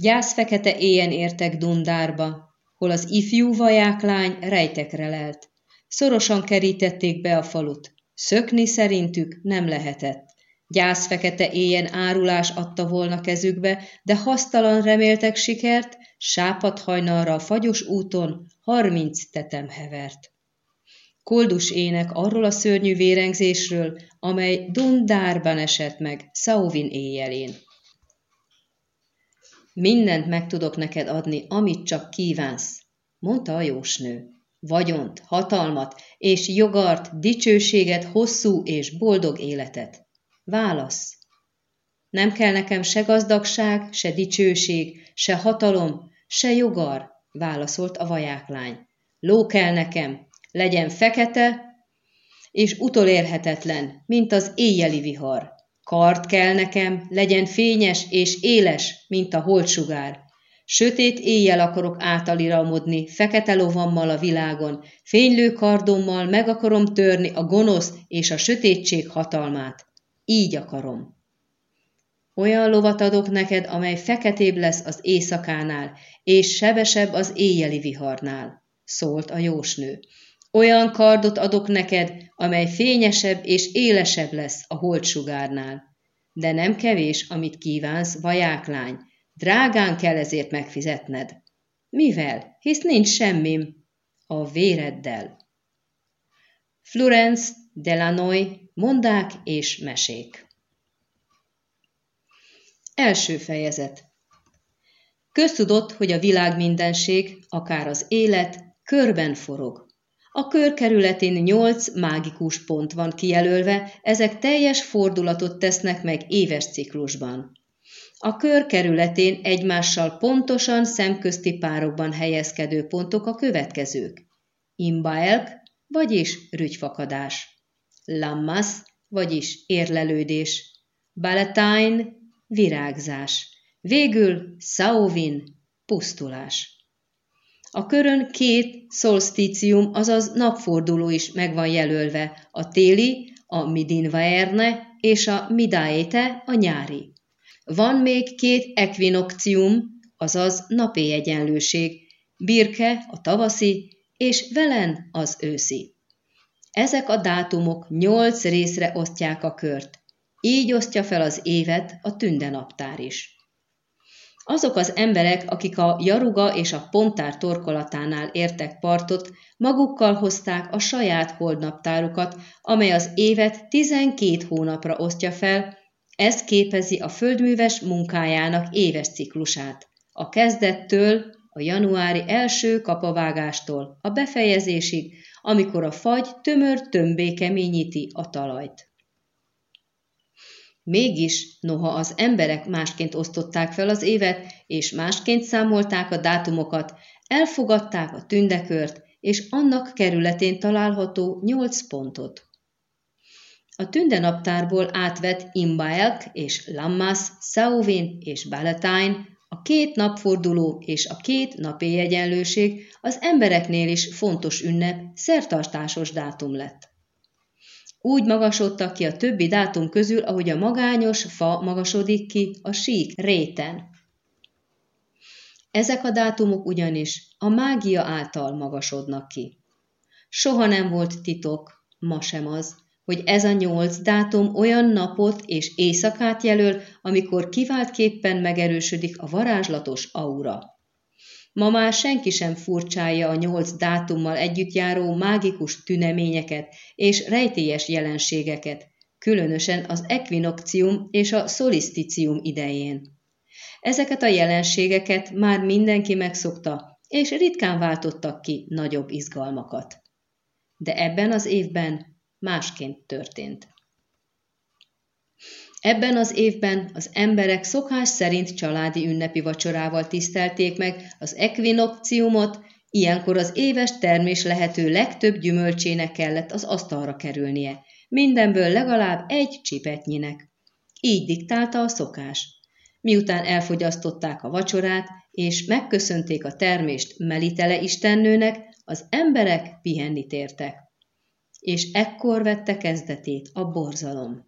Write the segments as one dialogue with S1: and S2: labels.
S1: Gyász fekete éjen értek Dundárba, hol az ifjú vajáklány rejtekre lelt. Szorosan kerítették be a falut. Szökni szerintük nem lehetett. Gyász fekete éjen árulás adta volna kezükbe, de hasztalan reméltek sikert, sápat hajnalra a fagyos úton harminc tetem hevert. Koldus ének arról a szörnyű vérengzésről, amely Dundárban esett meg Sauvin éjjelén. Mindent meg tudok neked adni, amit csak kívánsz, mondta a jósnő. Vagyont, hatalmat és jogart, dicsőséget, hosszú és boldog életet. Válasz. Nem kell nekem se gazdagság, se dicsőség, se hatalom, se jogar, válaszolt a vajáklány. Ló kell nekem, legyen fekete és utolérhetetlen, mint az éjjeli vihar. Kart kell nekem, legyen fényes és éles, mint a holtsugár. Sötét éjjel akarok átaliramodni, fekete lovammal a világon, fénylő kardommal meg akarom törni a gonosz és a sötétség hatalmát. Így akarom. Olyan lovat adok neked, amely feketébb lesz az éjszakánál, és sebesebb az éjjeli viharnál, szólt a jósnő. Olyan kardot adok neked, amely fényesebb és élesebb lesz a holtsugárnál. De nem kevés, amit kívánsz, vajáklány. Drágán kell ezért megfizetned. Mivel? Hisz nincs semmim. A véreddel. Florence, Delanoy, mondák és mesék. Első fejezet. Köztudott, hogy a világ mindenség, akár az élet, körben forog. A kör kerületén nyolc mágikus pont van kijelölve, ezek teljes fordulatot tesznek meg éves ciklusban. A kör kerületén egymással pontosan szemközti párokban helyezkedő pontok a következők. Imbaelk, vagyis rügyfakadás. Lammas, vagyis érlelődés. Baletine, virágzás. Végül Sauvin, pusztulás. A körön két szolstícium, azaz napforduló is meg van jelölve, a téli, a midinvaerne és a midaete, a nyári. Van még két equinoccium, azaz napi egyenlőség, birke, a tavaszi, és velen az őszi. Ezek a dátumok nyolc részre osztják a kört. Így osztja fel az évet a tündenaptár is. Azok az emberek, akik a Jaruga és a Pontár torkolatánál értek partot, magukkal hozták a saját holdnaptárukat, amely az évet 12 hónapra osztja fel, ez képezi a földműves munkájának éves ciklusát. A kezdettől, a januári első kapavágástól a befejezésig, amikor a fagy tömör tömbé keményíti a talajt. Mégis, noha az emberek másként osztották fel az évet, és másként számolták a dátumokat, elfogadták a tündekört és annak kerületén található nyolc pontot. A tündenaptárból átvett Imbaelk és Lammas, Sauvin és Balatine, a két napforduló és a két napi egyenlőség az embereknél is fontos ünnep, szertartásos dátum lett. Úgy magasodtak ki a többi dátum közül, ahogy a magányos fa magasodik ki a sík réten. Ezek a dátumok ugyanis a mágia által magasodnak ki. Soha nem volt titok, ma sem az, hogy ez a nyolc dátum olyan napot és éjszakát jelöl, amikor kiváltképpen megerősödik a varázslatos aura. Ma már senki sem furcsálja a nyolc dátummal együtt járó mágikus tüneményeket és rejtélyes jelenségeket, különösen az equinoccium és a szoliszticium idején. Ezeket a jelenségeket már mindenki megszokta, és ritkán váltottak ki nagyobb izgalmakat. De ebben az évben másként történt. Ebben az évben az emberek szokás szerint családi ünnepi vacsorával tisztelték meg az ekvinokciumot, ilyenkor az éves termés lehető legtöbb gyümölcsének kellett az asztalra kerülnie, mindenből legalább egy csipetnyinek. Így diktálta a szokás. Miután elfogyasztották a vacsorát, és megköszönték a termést Melitele istennőnek, az emberek pihenni tértek. És ekkor vette kezdetét a borzalom.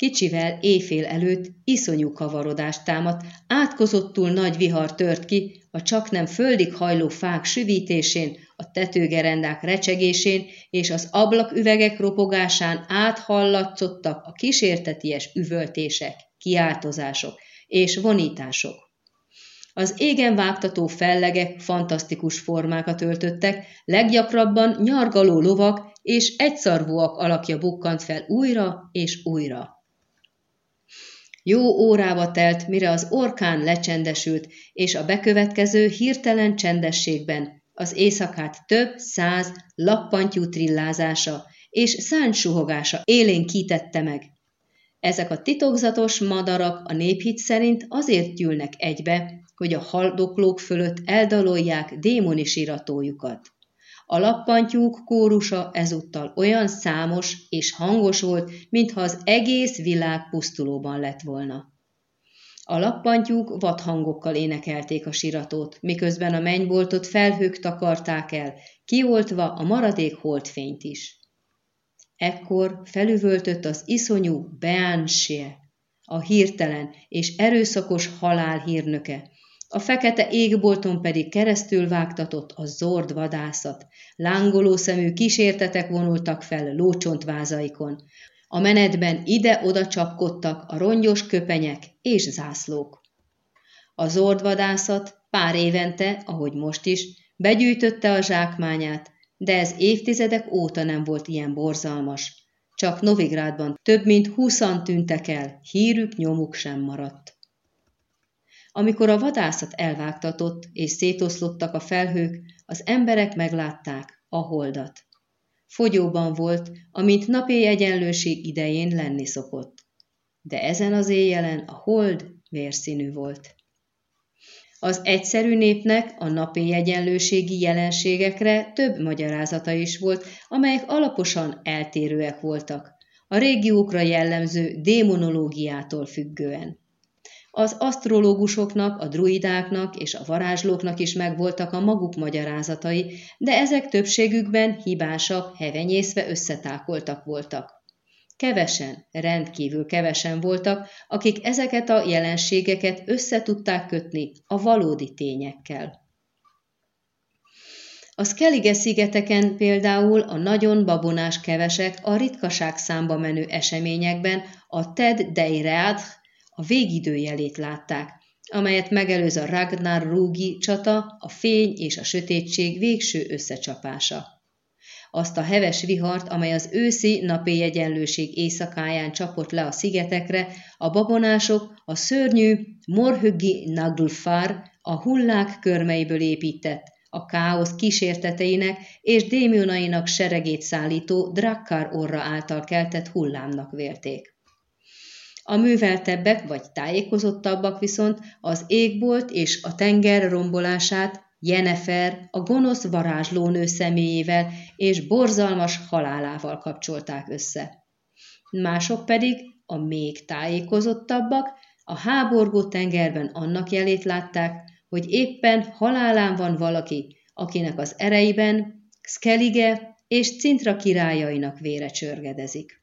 S1: Kicsivel éjfél előtt iszonyú kavarodást támadt, átkozottul nagy vihar tört ki, a csak nem földig hajló fák süvítésén, a tetőgerendák recsegésén és az ablaküvegek ropogásán áthallatszottak a kísérteties üvöltések, kiáltozások és vonítások. Az égen vágtató fellegek fantasztikus formákat öltöttek, leggyakrabban nyargaló lovak és egyszarvúak alakja bukkant fel újra és újra. Jó órába telt, mire az orkán lecsendesült, és a bekövetkező hirtelen csendességben az éjszakát több száz lappantyú trillázása és szánsuhogása élén kitette meg. Ezek a titokzatos madarak a néphit szerint azért gyűlnek egybe, hogy a haldoklók fölött eldalolják démonis iratójukat. A lappantyúk kórusa ezúttal olyan számos és hangos volt, mintha az egész világ pusztulóban lett volna. A lappantyúk vadhangokkal énekelték a siratót, miközben a mennyboltot felhők takarták el, kioltva a maradék holdfényt is. Ekkor felüvöltött az iszonyú Beánsie, a hirtelen és erőszakos halál hírnöke, a fekete égbolton pedig keresztül vágtatott a zord vadászat. Lángoló szemű kísértetek vonultak fel lócsontvázaikon. A menetben ide-oda csapkodtak a rongyos köpenyek és zászlók. A zordvadászat pár évente, ahogy most is, begyűjtötte a zsákmányát, de ez évtizedek óta nem volt ilyen borzalmas. Csak Novigrádban több mint húszan tűntek el, hírük, nyomuk sem maradt. Amikor a vadászat elvágtatott és szétoszlottak a felhők, az emberek meglátták a holdat. Fogyóban volt, amint napi egyenlőség idején lenni szokott. De ezen az éjjelen a hold vérszínű volt. Az egyszerű népnek a napi egyenlőségi jelenségekre több magyarázata is volt, amelyek alaposan eltérőek voltak, a régiókra jellemző démonológiától függően. Az asztrológusoknak, a druidáknak és a varázslóknak is megvoltak a maguk magyarázatai, de ezek többségükben hibásak, hevenyészve összetákoltak voltak. Kevesen, rendkívül kevesen voltak, akik ezeket a jelenségeket összetudták kötni a valódi tényekkel. A Skellige szigeteken például a nagyon babonás kevesek a ritkaság számba menő eseményekben a Ted Deireadh a végidőjelét látták, amelyet megelőz a Ragnar Rúgi csata, a fény és a sötétség végső összecsapása. Azt a heves vihart, amely az őszi napi egyenlőség éjszakáján csapott le a szigetekre, a babonások a szörnyű Morhöggi Naglfar a hullák körmeiből épített, a káosz kísérteteinek és démonainak seregét szállító Drakkar orra által keltett hullámnak vélték. A műveltebbek vagy tájékozottabbak viszont az égbolt és a tenger rombolását Jenefer, a gonosz varázslónő személyével és borzalmas halálával kapcsolták össze. Mások pedig, a még tájékozottabbak, a háborgó tengerben annak jelét látták, hogy éppen halálán van valaki, akinek az ereiben Skellige és Cintra királyainak vére csörgedezik.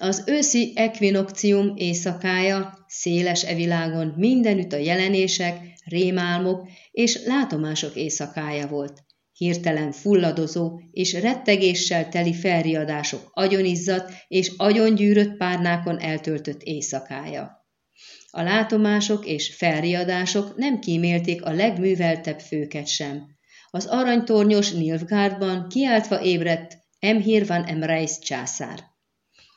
S1: Az őszi ekvinokcium éjszakája széles evilágon mindenütt a jelenések, rémálmok és látomások éjszakája volt. Hirtelen fulladozó és rettegéssel teli felriadások agyonizzat és agyongyűrött párnákon eltöltött éjszakája. A látomások és felriadások nem kímélték a legműveltebb főket sem. Az aranytornyos Nilfgaardban kiáltva ébredt Emhir van Emreis császár.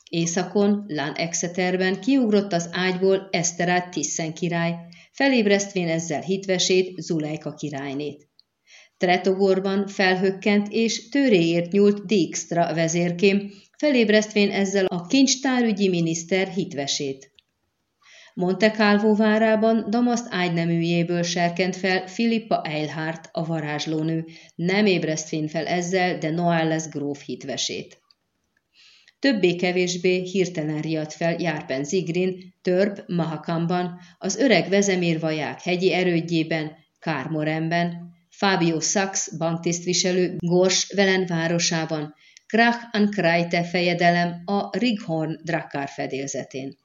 S1: Északon, Lán Exeterben kiugrott az ágyból Eszterát Tiszen király, felébresztvén ezzel hitvesét, Zulejka királynét. Tretogorban felhökkent és tőréért nyúlt Dijkstra vezérkém, felébresztvén ezzel a kincstárügyi miniszter hitvesét. Monte Calvo várában Damaszt ágyneműjéből serkent fel Filippa Eilhart, a varázslónő, nem ébresztvén fel ezzel, de Noailles gróf hitvesét. Többé-kevésbé hirtelen riadt fel Járpen Zigrin, Törp Mahakamban, az öreg vezemérvaják hegyi erődjében, Kármoremben, Fábio Sachs banktisztviselő Gors Velen városában, Krach an Krajte fejedelem a Righorn Drakkar fedélzetén.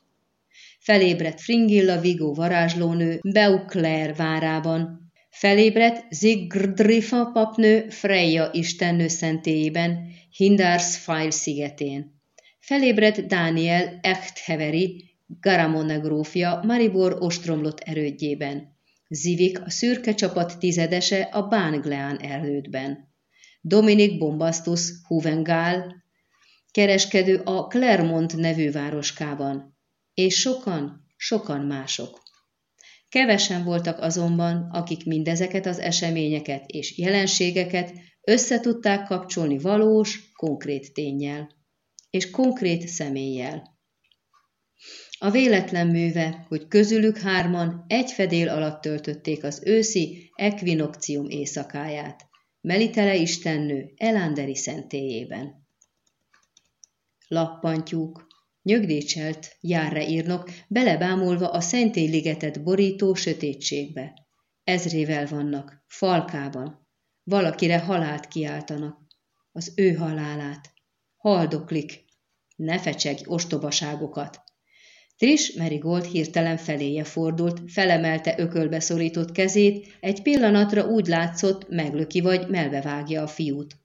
S1: Felébredt Fringilla Vigó varázslónő Beauclair várában, felébredt Zigrdrifa papnő Freya istennő szentélyében, Hindarsfile szigetén. Felébredt Dániel Echtheveri, Garamona grófja Maribor ostromlott erődjében. Zivik a szürke csapat tizedese a Bángleán erődben. Dominik Bombastus Huvengál, kereskedő a Clermont nevű városkában, és sokan, sokan mások. Kevesen voltak azonban, akik mindezeket az eseményeket és jelenségeket összetudták kapcsolni valós, konkrét tényjel és konkrét személlyel. A véletlen műve, hogy közülük hárman egy fedél alatt töltötték az őszi ekvinokcium éjszakáját, Melitele istennő Elanderi szentélyében. Lappantyúk, nyögdécselt, járre írnok, belebámulva a szentélyligetet borító sötétségbe. Ezrével vannak, falkában. Valakire halált kiáltanak. Az ő halálát. Haldoklik. Ne fecsegj ostobaságokat. Tris Merigold hirtelen feléje fordult, felemelte ökölbe szorított kezét, egy pillanatra úgy látszott, meglöki vagy melbevágja a fiút.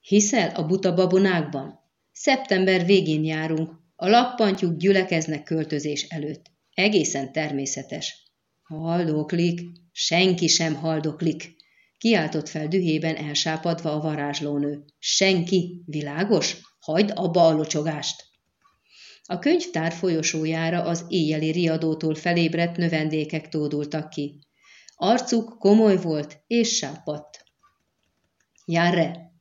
S1: Hiszel a buta babonákban? Szeptember végén járunk, a lappantyúk gyülekeznek költözés előtt. Egészen természetes. Haldoklik, senki sem haldoklik, kiáltott fel dühében elsápadva a varázslónő. Senki, világos? Hagyd abba a locsogást! A könyvtár folyosójára az éjjeli riadótól felébredt növendékek tódultak ki. Arcuk komoly volt és sápadt. Járre!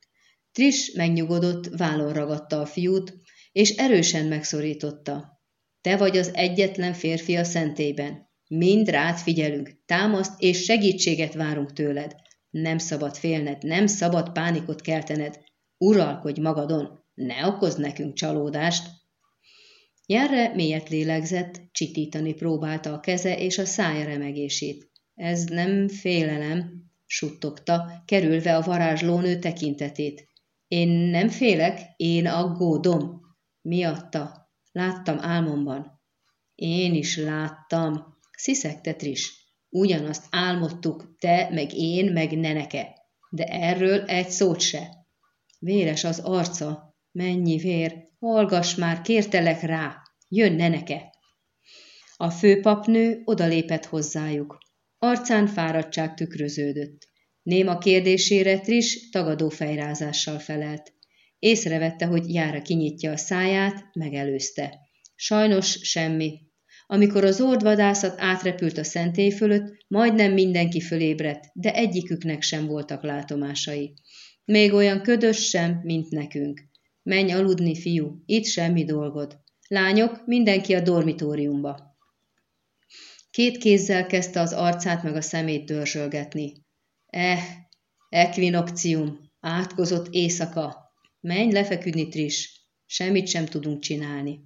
S1: Tris megnyugodott, vállon ragadta a fiút, és erősen megszorította. Te vagy az egyetlen férfi a szentében. Mind rád figyelünk, támaszt és segítséget várunk tőled. Nem szabad félned, nem szabad pánikot keltened. Uralkodj magadon, ne okozd nekünk csalódást. Járre mélyet lélegzett, csitítani próbálta a keze és a szája remegését. Ez nem félelem, suttogta, kerülve a varázslónő tekintetét. Én nem félek, én aggódom. Miatta? Láttam álmomban. Én is láttam, sziszegte Tris. Ugyanazt álmodtuk, te, meg én, meg Neneke. De erről egy szót se. Véres az arca. Mennyi vér. Hallgass már, kértelek rá. Jön Neneke. A főpapnő odalépett hozzájuk. Arcán fáradtság tükröződött. Néma kérdésére Tris tagadó fejrázással felelt. Észrevette, hogy Jára kinyitja a száját, megelőzte. Sajnos semmi. Amikor az ordvadászat átrepült a szentély fölött, majdnem mindenki fölébredt, de egyiküknek sem voltak látomásai. Még olyan ködös sem, mint nekünk. Menj aludni, fiú, itt semmi dolgod. Lányok, mindenki a dormitóriumba. Két kézzel kezdte az arcát meg a szemét dörzsölgetni. Eh, ekvinokcium, átkozott éjszaka, Menj lefeküdni, Tris, semmit sem tudunk csinálni.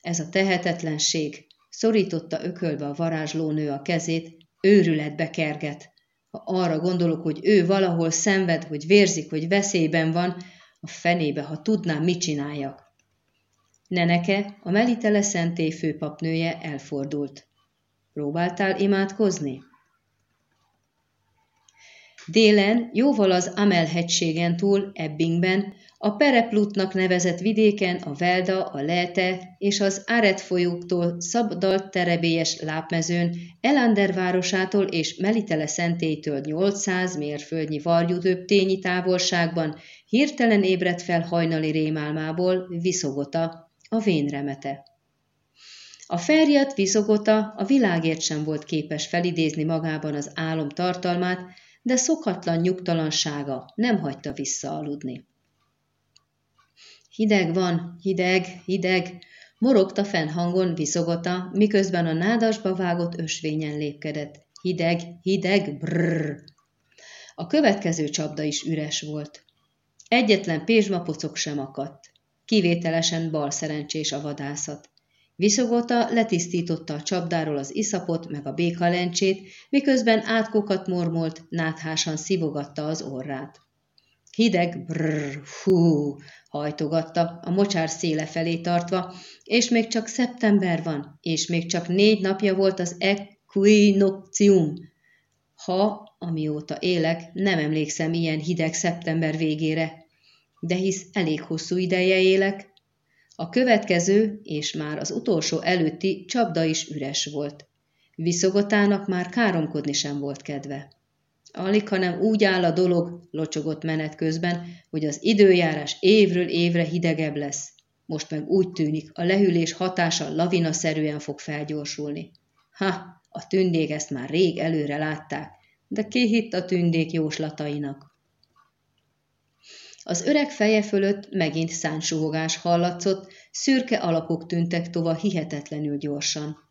S1: Ez a tehetetlenség szorította ökölbe a varázslónő a kezét, őrületbe kerget. Ha arra gondolok, hogy ő valahol szenved, hogy vérzik, hogy veszélyben van, a fenébe, ha tudnám, mit csináljak. Neneke, a Melitele szentély főpapnője elfordult. Próbáltál imádkozni? Délen, jóval az Amel hegységen túl, Ebbingben, a Pereplutnak nevezett vidéken a Velda, a Lete és az Áret folyóktól szabdalt terebélyes lápmezőn, Elander városától és Melitele szentélytől 800 mérföldnyi varjú tényi távolságban hirtelen ébredt fel hajnali rémálmából Viszogota, a vénremete. A ferjat Viszogota a világért sem volt képes felidézni magában az álom tartalmát, de szokatlan nyugtalansága nem hagyta visszaaludni. Hideg van, hideg, hideg, morogta fennhangon viszogota, miközben a nádasba vágott ösvényen lépkedett. Hideg, hideg, brrr. A következő csapda is üres volt. Egyetlen pézsmapocok sem akadt. Kivételesen bal szerencsés a vadászat. Viszogota letisztította a csapdáról az iszapot meg a békalencsét, miközben átkokat mormolt, náthásan szivogatta az orrát. Hideg brrr, hú, hajtogatta, a mocsár széle felé tartva, és még csak szeptember van, és még csak négy napja volt az equinoctium. Ha, amióta élek, nem emlékszem ilyen hideg szeptember végére, de hisz elég hosszú ideje élek. A következő, és már az utolsó előtti csapda is üres volt. Viszogotának már káromkodni sem volt kedve. Alig, hanem úgy áll a dolog, locsogott menet közben, hogy az időjárás évről évre hidegebb lesz. Most meg úgy tűnik, a lehűlés hatása lavinaszerűen fog felgyorsulni. Ha, a tündék ezt már rég előre látták, de ki hitt a tündék jóslatainak? Az öreg feje fölött megint szánsuhogás hallatszott, szürke alakok tűntek tova hihetetlenül gyorsan.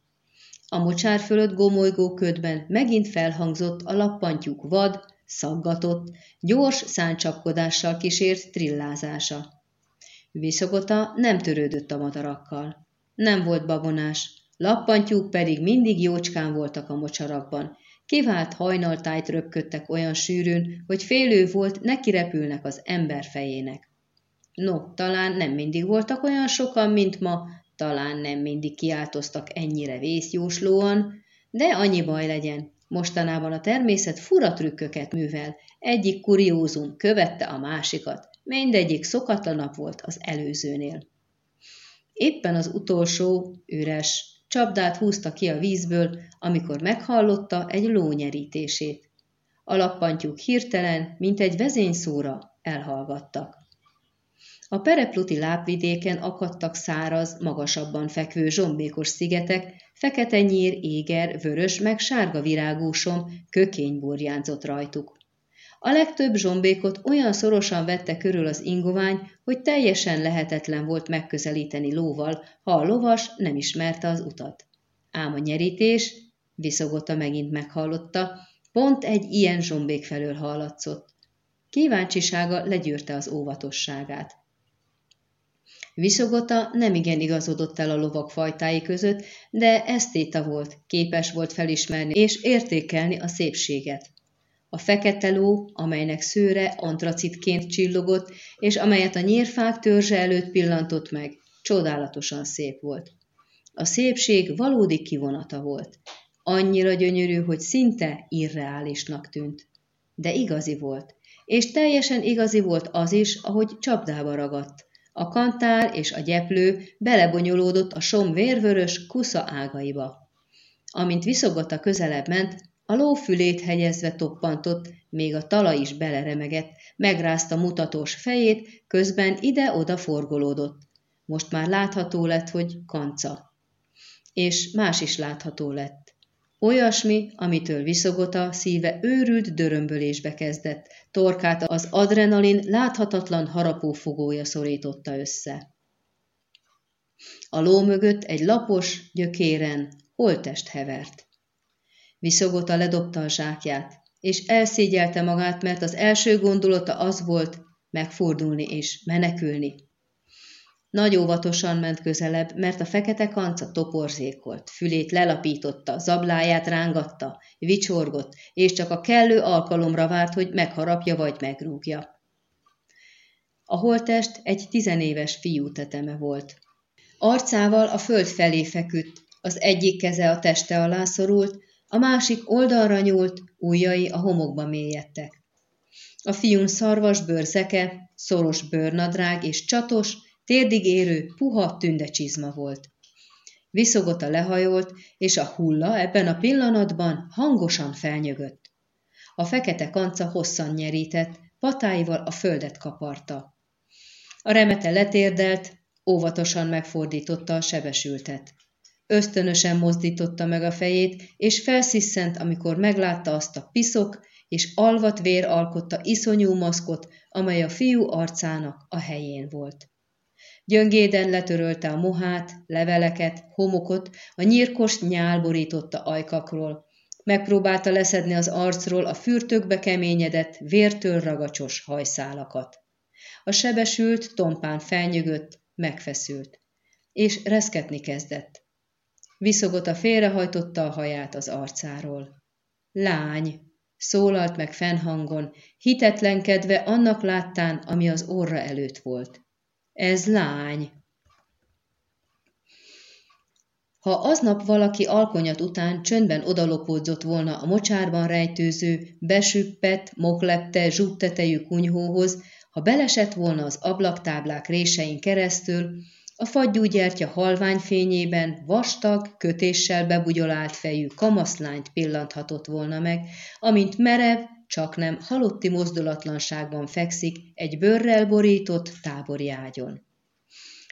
S1: A mocsár fölött gomolygó ködben megint felhangzott a lappantyúk vad, szaggatott, gyors száncsapkodással kísért trillázása. Viszogota nem törődött a madarakkal. Nem volt babonás, lappantyúk pedig mindig jócskán voltak a mocsarakban. Kivált hajnaltájt röpködtek olyan sűrűn, hogy félő volt, neki repülnek az ember fejének. No, talán nem mindig voltak olyan sokan, mint ma, talán nem mindig kiáltoztak ennyire vészjóslóan, de annyi baj legyen. Mostanában a természet fura trükköket művel, egyik kuriózum követte a másikat, mindegyik szokatlanabb volt az előzőnél. Éppen az utolsó, üres, csapdát húzta ki a vízből, amikor meghallotta egy ló nyerítését. A lappantyúk hirtelen, mint egy vezényszóra, elhallgattak. A perepluti lábvidéken akadtak száraz, magasabban fekvő zsombékos szigetek, fekete nyír, éger, vörös meg sárga virágú som, kökény burjánzott rajtuk. A legtöbb zsombékot olyan szorosan vette körül az ingovány, hogy teljesen lehetetlen volt megközelíteni lóval, ha a lovas nem ismerte az utat. Ám a nyerítés, viszogota megint meghallotta, pont egy ilyen zsombék felől hallatszott. Kíváncsisága legyűrte az óvatosságát. Viszogota nem igen igazodott el a lovak fajtái között, de esztéta volt, képes volt felismerni és értékelni a szépséget. A fekete ló, amelynek szőre antracitként csillogott, és amelyet a nyírfák törzse előtt pillantott meg, csodálatosan szép volt. A szépség valódi kivonata volt. Annyira gyönyörű, hogy szinte irreálisnak tűnt. De igazi volt. És teljesen igazi volt az is, ahogy csapdába ragadt. A kantár és a gyeplő belebonyolódott a som vérvörös kusza ágaiba. Amint viszogata közelebb ment, a ló fülét hegyezve toppantott, még a talaj is beleremegett, megrázta mutatós fejét, közben ide-oda forgolódott. Most már látható lett, hogy kanca. És más is látható lett. Olyasmi, amitől viszogota szíve őrült dörömbölésbe kezdett, torkát az adrenalin láthatatlan harapófogója szorította össze. A ló mögött egy lapos, gyökéren holtest hevert. Viszogota ledobta a zsákját, és elszégyelte magát, mert az első gondolata az volt, megfordulni és menekülni. Nagy óvatosan ment közelebb, mert a fekete kanca toporzékolt, fülét lelapította, zabláját rángatta, vicsorgott, és csak a kellő alkalomra várt, hogy megharapja vagy megrúgja. A holtest egy tizenéves fiú teteme volt. Arcával a föld felé feküdt, az egyik keze a teste alá szorult, a másik oldalra nyúlt, ujjai a homokba mélyedtek. A fiún szarvas bőrzeke, szoros bőrnadrág és csatos, Térdig érő, puha tündecsizma volt. Viszogota lehajolt, és a hulla ebben a pillanatban hangosan felnyögött. A fekete kanca hosszan nyerített, patáival a földet kaparta. A remete letérdelt, óvatosan megfordította a sebesültet. Ösztönösen mozdította meg a fejét, és felsziszent, amikor meglátta azt a piszok, és alvat vér alkotta iszonyú maszkot, amely a fiú arcának a helyén volt. Gyöngéden letörölte a mohát, leveleket, homokot, a nyírkos nyál borította ajkakról. Megpróbálta leszedni az arcról a fürtökbe keményedett, vértől ragacsos hajszálakat. A sebesült, tompán felnyögött, megfeszült. És reszketni kezdett. Viszogota félrehajtotta a haját az arcáról. Lány, Szólalt meg fennhangon, hitetlenkedve annak láttán, ami az orra előtt volt. Ez lány. Ha aznap valaki alkonyat után csöndben odalopódzott volna a mocsárban rejtőző, besüppett, moklepte, zsúttetejű kunyhóhoz, ha belesett volna az ablaktáblák résein keresztül, a fagyúgyertya halvány fényében vastag, kötéssel bebugyolált fejű kamaszlányt pillanthatott volna meg, amint merev, csak nem halotti mozdulatlanságban fekszik egy bőrrel borított tábori ágyon.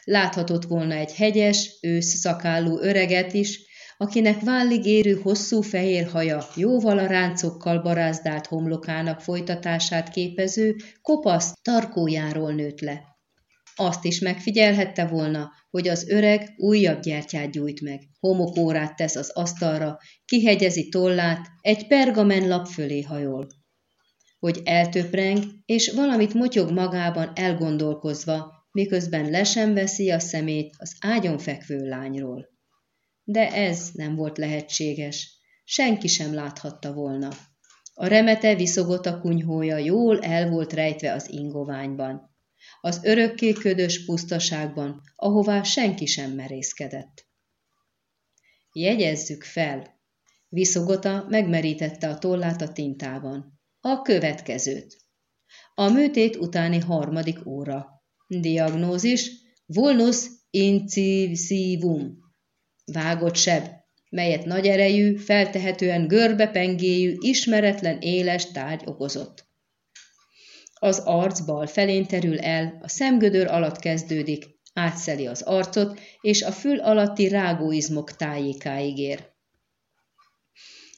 S1: Láthatott volna egy hegyes, ősz szakállú öreget is, akinek vállig érő hosszú fehér haja jóval a ráncokkal barázdált homlokának folytatását képező kopasz tarkójáról nőtt le. Azt is megfigyelhette volna, hogy az öreg újabb gyertyát gyújt meg, homokórát tesz az asztalra, kihegyezi tollát, egy pergamen lap fölé hajol. Hogy eltöpreng, és valamit motyog magában elgondolkozva, miközben le sem veszi a szemét az ágyon fekvő lányról. De ez nem volt lehetséges, senki sem láthatta volna. A remete viszogott a kunyhója jól el volt rejtve az ingoványban. Az örökké ködös pusztaságban, ahová senki sem merészkedett. Jegyezzük fel! Viszogota megmerítette a tollát a tintában. A következőt. A műtét utáni harmadik óra. Diagnózis vulnus incisivum. Vágott seb, melyet nagy erejű, feltehetően görbepengéjű, ismeretlen éles tárgy okozott. Az arc bal felén terül el, a szemgödör alatt kezdődik, átszeli az arcot, és a fül alatti rágóizmok tájékáig ér.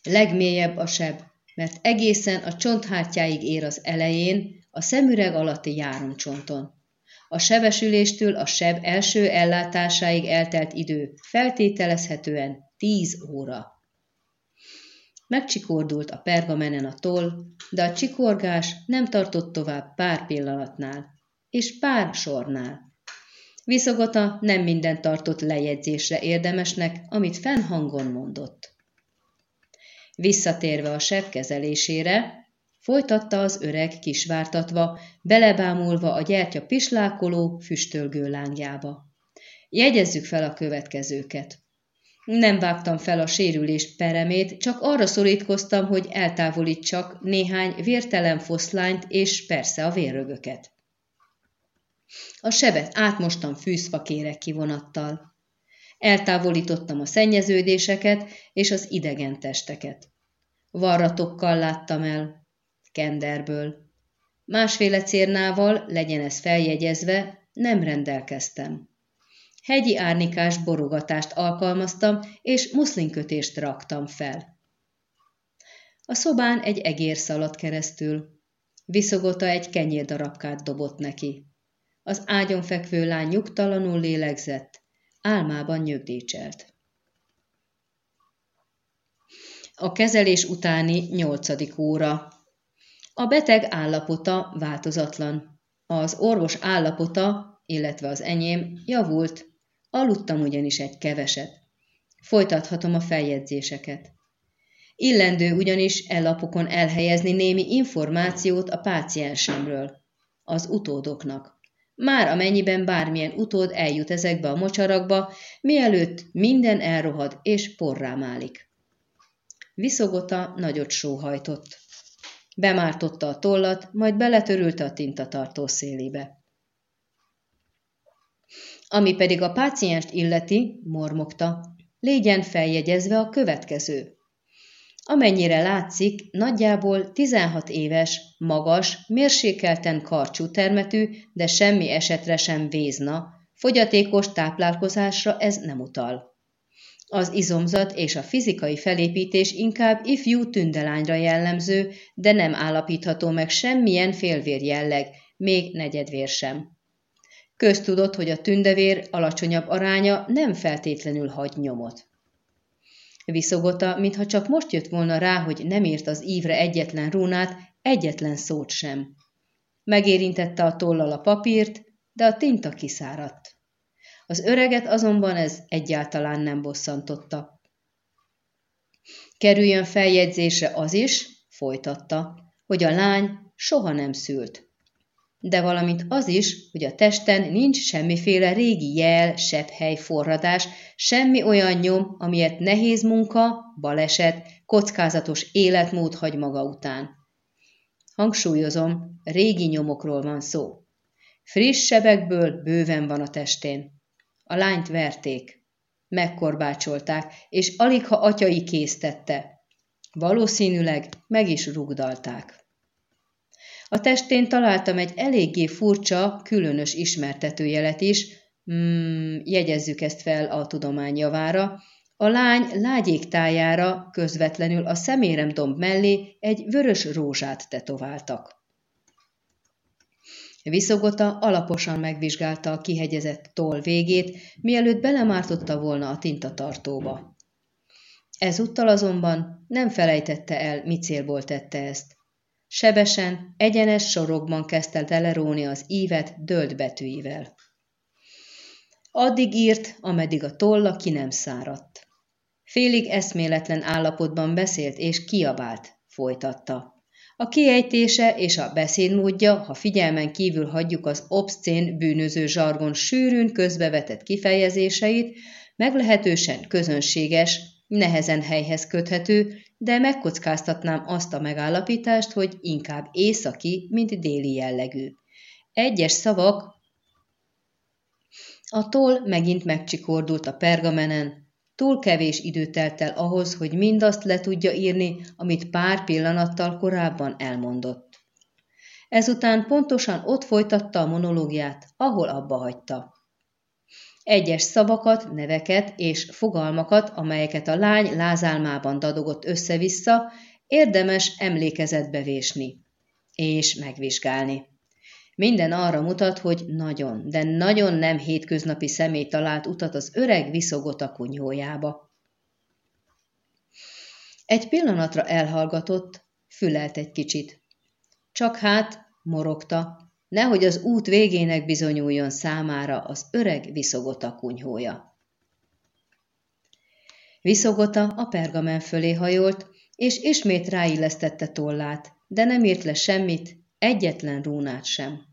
S1: Legmélyebb a seb, mert egészen a csonthártyáig ér az elején, a szemüreg alatti jároncsonton. A sebesüléstől a seb első ellátásáig eltelt idő feltételezhetően tíz óra. Megcsikordult a pergamenen a toll, de a csikorgás nem tartott tovább pár pillanatnál, és pár sornál. Viszogota nem minden tartott lejegyzésre érdemesnek, amit fennhangon mondott. Visszatérve a seb kezelésére, Folytatta az öreg kisvártatva, belebámulva a gyertya pislákoló, füstölgő lángjába. Jegyezzük fel a következőket. Nem vágtam fel a sérülés peremét, csak arra szorítkoztam, hogy eltávolítsak néhány vértelen foszlányt és persze a vérrögöket. A sebet átmostam fűzfakérek kivonattal. Eltávolítottam a szennyeződéseket és az idegen testeket. Varratokkal láttam el, kenderből. Másféle cérnával, legyen ez feljegyezve, nem rendelkeztem. Hegyi árnikás borogatást alkalmaztam, és muszlinkötést raktam fel. A szobán egy egér szaladt keresztül. Viszogota egy kenyérdarabkát dobott neki. Az ágyon fekvő lány nyugtalanul lélegzett, álmában nyögdécselt. A kezelés utáni nyolcadik óra. A beteg állapota változatlan. Az orvos állapota, illetve az enyém javult, aludtam ugyanis egy keveset. Folytathatom a feljegyzéseket. Illendő ugyanis ellapokon elhelyezni némi információt a páciensemről, az utódoknak. Már amennyiben bármilyen utód eljut ezekbe a mocsarakba, mielőtt minden elrohad és porrámálik. Viszogota nagyot sóhajtott. Bemártotta a tollat, majd beletörülte a tintatartó szélébe. Ami pedig a pácienst illeti, mormogta, légyen feljegyezve a következő. Amennyire látszik, nagyjából 16 éves, magas, mérsékelten karcsú termetű, de semmi esetre sem vézna, fogyatékos táplálkozásra ez nem utal. Az izomzat és a fizikai felépítés inkább ifjú tündelányra jellemző, de nem állapítható meg semmilyen félvér jelleg, még negyedvér sem. Köztudott, hogy a tündevér alacsonyabb aránya nem feltétlenül hagy nyomot. Viszogota, mintha csak most jött volna rá, hogy nem írt az ívre egyetlen rúnát, egyetlen szót sem. Megérintette a tollal a papírt, de a tinta kiszáradt. Az öreget azonban ez egyáltalán nem bosszantotta. Kerüljön feljegyzésre az is, folytatta, hogy a lány soha nem szült. De valamint az is, hogy a testen nincs semmiféle régi jel, sepphely, forradás, semmi olyan nyom, amilyet nehéz munka, baleset, kockázatos életmód hagy maga után. Hangsúlyozom, régi nyomokról van szó. Friss sebekből bőven van a testén. A lányt verték, megkorbácsolták, és alig ha atyai késztette. Valószínűleg meg is rugdalták. A testén találtam egy eléggé furcsa, különös ismertetőjelet is, mm, jegyezzük ezt fel a tudomány javára, a lány lágyéktájára közvetlenül a szeméremdomb mellé egy vörös rózsát tetováltak. Viszogota alaposan megvizsgálta a kihegyezett toll végét, mielőtt belemártotta volna a tintatartóba. Ezúttal azonban nem felejtette el, mi célból tette ezt. Sebesen, egyenes sorokban kezdte teleróni az ívet dölt betűivel. Addig írt, ameddig a tolla ki nem száradt. Félig eszméletlen állapotban beszélt és kiabált, folytatta. A kiejtése és a beszédmódja, ha figyelmen kívül hagyjuk az obszcén bűnöző zsargon sűrűn közbevetett kifejezéseit, meglehetősen közönséges, nehezen helyhez köthető, de megkockáztatnám azt a megállapítást, hogy inkább északi, mint déli jellegű. Egyes szavak a toll megint megcsikordult a pergamenen, Túl kevés idő telt el ahhoz, hogy mindazt le tudja írni, amit pár pillanattal korábban elmondott. Ezután pontosan ott folytatta a monológiát, ahol abba hagyta. Egyes szavakat, neveket és fogalmakat, amelyeket a lány lázálmában dadogott össze-vissza, érdemes emlékezetbe vésni és megvizsgálni. Minden arra mutat, hogy nagyon, de nagyon nem hétköznapi személy talált utat az öreg a kunyhójába. Egy pillanatra elhallgatott, fülelt egy kicsit. Csak hát, morogta, nehogy az út végének bizonyuljon számára az öreg viszogota kunyhója. Viszogota a pergamen fölé hajolt, és ismét ráillesztette tollát, de nem írt le semmit, egyetlen rúnát sem.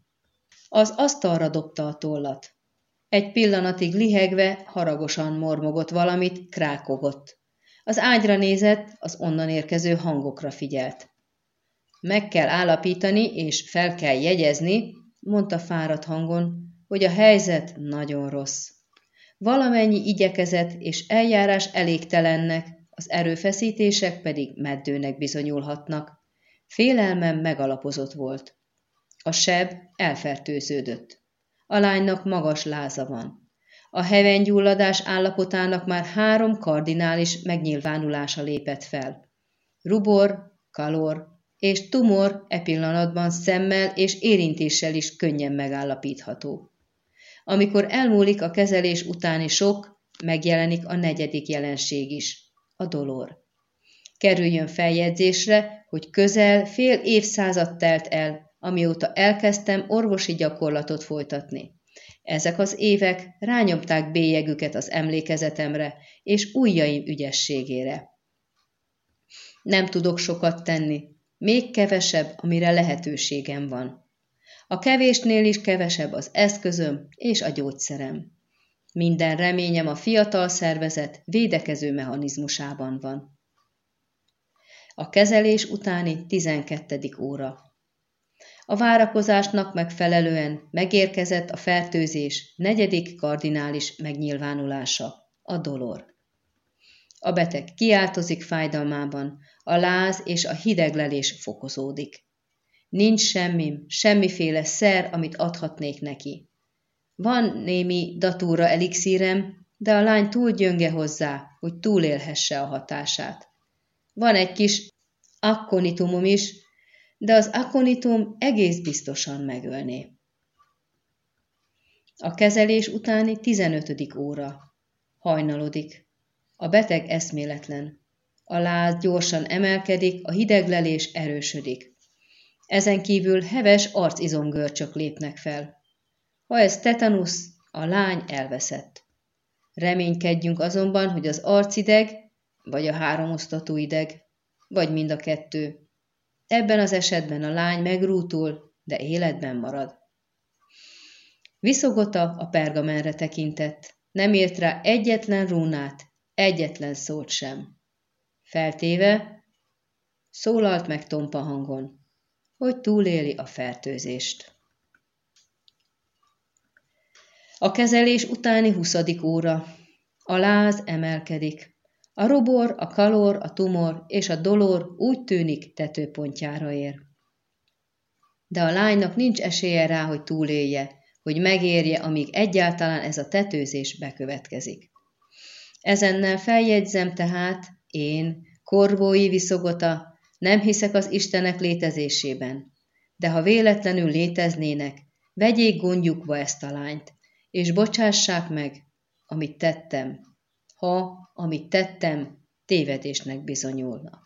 S1: Az asztalra dobta a tollat. Egy pillanatig lihegve, haragosan mormogott valamit, krákogott. Az ágyra nézett, az onnan érkező hangokra figyelt. Meg kell állapítani, és fel kell jegyezni, mondta fáradt hangon, hogy a helyzet nagyon rossz. Valamennyi igyekezet és eljárás elégtelennek, az erőfeszítések pedig meddőnek bizonyulhatnak. Félelmem megalapozott volt. A seb elfertőződött. A lánynak magas láza van. A hevengyulladás állapotának már három kardinális megnyilvánulása lépett fel. Rubor, kalor és tumor e pillanatban szemmel és érintéssel is könnyen megállapítható. Amikor elmúlik a kezelés utáni sok, megjelenik a negyedik jelenség is, a dolor. Kerüljön feljegyzésre, hogy közel fél évszázad telt el, amióta elkezdtem orvosi gyakorlatot folytatni. Ezek az évek rányomták bélyegüket az emlékezetemre és ujjaim ügyességére. Nem tudok sokat tenni, még kevesebb, amire lehetőségem van. A kevésnél is kevesebb az eszközöm és a gyógyszerem. Minden reményem a fiatal szervezet védekező mechanizmusában van. A kezelés utáni 12. óra. A várakozásnak megfelelően megérkezett a fertőzés negyedik kardinális megnyilvánulása, a dolor. A beteg kiáltozik fájdalmában, a láz és a hideglelés fokozódik. Nincs semmim, semmiféle szer, amit adhatnék neki. Van némi datúra elixírem, de a lány túl gyönge hozzá, hogy túlélhesse a hatását. Van egy kis akkonitumom is, de az akonitum egész biztosan megölné. A kezelés utáni 15. óra. Hajnalodik. A beteg eszméletlen. A láz gyorsan emelkedik, a hideglelés erősödik. Ezen kívül heves arcizomgörcsök lépnek fel. Ha ez tetanusz, a lány elveszett. Reménykedjünk azonban, hogy az arcideg, vagy a háromosztatú ideg, vagy mind a kettő Ebben az esetben a lány megrútul, de életben marad. Viszogota a pergamenre tekintett, nem ért rá egyetlen rúnát, egyetlen szót sem. Feltéve, szólalt meg tompa hangon, hogy túléli a fertőzést. A kezelés utáni huszadik óra. A láz emelkedik. A robor, a kalor, a tumor és a dolor úgy tűnik tetőpontjára ér. De a lánynak nincs esélye rá, hogy túlélje, hogy megérje, amíg egyáltalán ez a tetőzés bekövetkezik. Ezennel feljegyzem tehát, én, korvói viszogota, nem hiszek az Istenek létezésében, de ha véletlenül léteznének, vegyék gondjukba ezt a lányt, és bocsássák meg, amit tettem, ha, amit tettem, tévedésnek bizonyulna.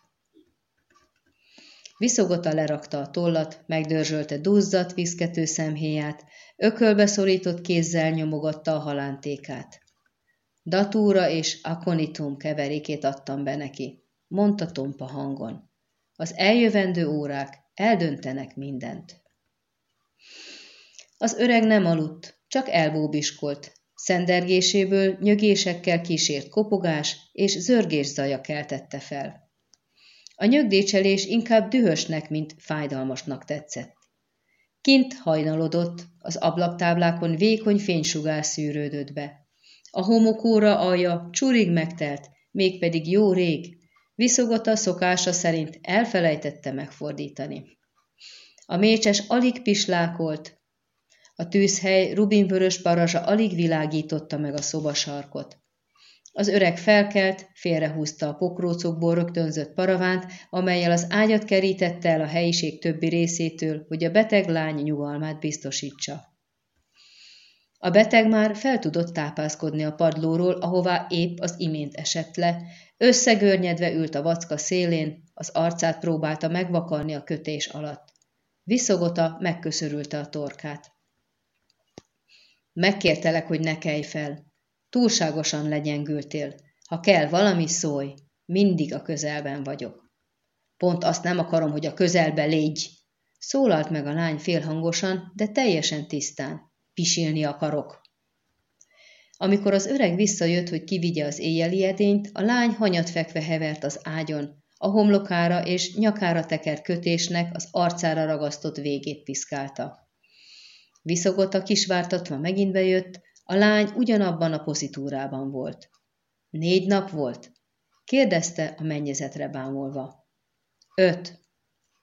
S1: Viszogota lerakta a tollat, megdörzsölte duzzadt, viszkető szemhéját, ökölbe szorított kézzel nyomogatta a halántékát. Datúra és akonitum keverékét adtam be neki, mondta tompa hangon. Az eljövendő órák eldöntenek mindent. Az öreg nem aludt, csak elbóbiskolt. Szendergéséből nyögésekkel kísért kopogás és zörgés zaja keltette fel. A nyögdécselés inkább dühösnek, mint fájdalmasnak tetszett. Kint hajnalodott, az ablaktáblákon vékony fénysugár szűrődött be. A homokóra alja csurig megtelt, mégpedig jó rég, viszogata szokása szerint elfelejtette megfordítani. A mécses alig pislákolt, a tűzhely rubinvörös parazsa alig világította meg a szobasarkot. Az öreg felkelt, félrehúzta a pokrócokból rögtönzött paravánt, amelyel az ágyat kerítette el a helyiség többi részétől, hogy a beteg lány nyugalmát biztosítsa. A beteg már fel tudott tápászkodni a padlóról, ahová épp az imént esett le, összegörnyedve ült a vacka szélén, az arcát próbálta megvakarni a kötés alatt. Viszogota megköszörülte a torkát. Megkértelek, hogy ne kelj fel. Túlságosan legyengültél. Ha kell, valami szólj. Mindig a közelben vagyok. Pont azt nem akarom, hogy a közelbe légy. Szólalt meg a lány félhangosan, de teljesen tisztán. Pisilni akarok. Amikor az öreg visszajött, hogy kivigye az éjjeli edényt, a lány hanyat fekve hevert az ágyon, a homlokára és nyakára tekert kötésnek az arcára ragasztott végét piszkálta. Viszogott a kisvártatva megint bejött, a lány ugyanabban a pozitúrában volt. Négy nap volt? kérdezte a mennyezetre bámulva. Öt.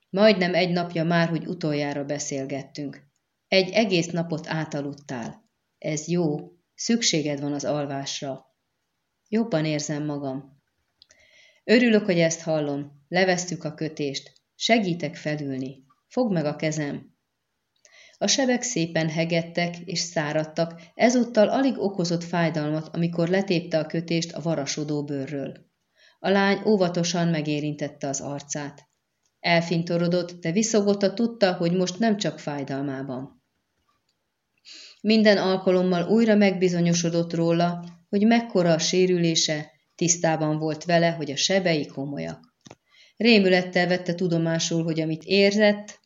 S1: Majdnem egy napja már, hogy utoljára beszélgettünk. Egy egész napot átaludtál. Ez jó, szükséged van az alvásra. Jobban érzem magam. Örülök, hogy ezt hallom. Leveztük a kötést. Segítek felülni. Fogd meg a kezem. A sebek szépen hegettek és száradtak, ezúttal alig okozott fájdalmat, amikor letépte a kötést a varasodó bőrről. A lány óvatosan megérintette az arcát. Elfintorodott, de visszogota tudta, hogy most nem csak fájdalmában. Minden alkalommal újra megbizonyosodott róla, hogy mekkora a sérülése, tisztában volt vele, hogy a sebei komolyak. Rémülettel vette tudomásul, hogy amit érzett,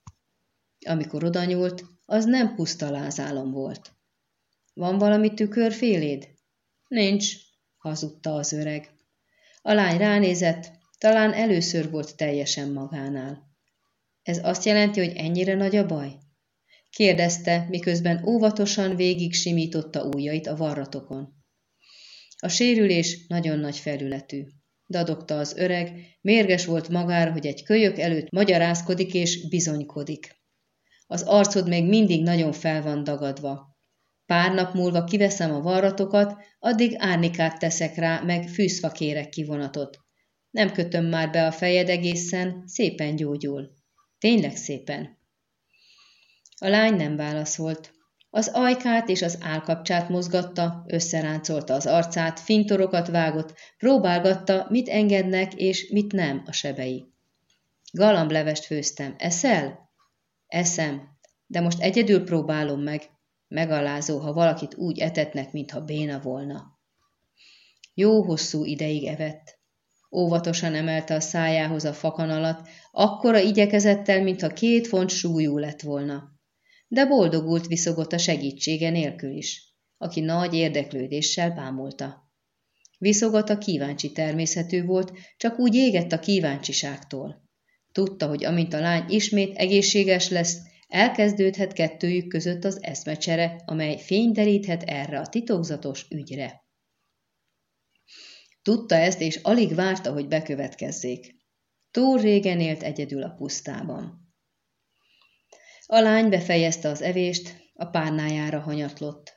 S1: amikor odanyúlt, az nem puszta lázálom volt. Van valami tükörféléd? Nincs, hazudta az öreg. A lány ránézett, talán először volt teljesen magánál. Ez azt jelenti, hogy ennyire nagy a baj? Kérdezte, miközben óvatosan végig simította ujjait a varratokon. A sérülés nagyon nagy felületű. Dadogta az öreg, mérges volt magára, hogy egy kölyök előtt magyarázkodik és bizonykodik. Az arcod még mindig nagyon fel van dagadva. Pár nap múlva kiveszem a varratokat, addig árnikát teszek rá, meg fűszfa kérek kivonatot. Nem kötöm már be a fejed egészen, szépen gyógyul. Tényleg szépen. A lány nem válaszolt. Az ajkát és az állkapcsát mozgatta, összeráncolta az arcát, fintorokat vágott, próbálgatta, mit engednek és mit nem a sebei. Galamblevest főztem. Eszel? Eszem, de most egyedül próbálom meg. Megalázó, ha valakit úgy etetnek, mintha béna volna. Jó hosszú ideig evett. Óvatosan emelte a szájához a fakanalat, akkora igyekezettel, mintha két font súlyú lett volna. De boldogult viszogott a segítsége nélkül is, aki nagy érdeklődéssel bámulta. Viszogata kíváncsi természetű volt, csak úgy égett a kíváncsiságtól. Tudta, hogy amint a lány ismét egészséges lesz, elkezdődhet kettőjük között az eszmecsere, amely fényderíthet erre a titokzatos ügyre. Tudta ezt, és alig várta, hogy bekövetkezzék. Túl régen élt egyedül a pusztában. A lány befejezte az evést, a párnájára hanyatlott.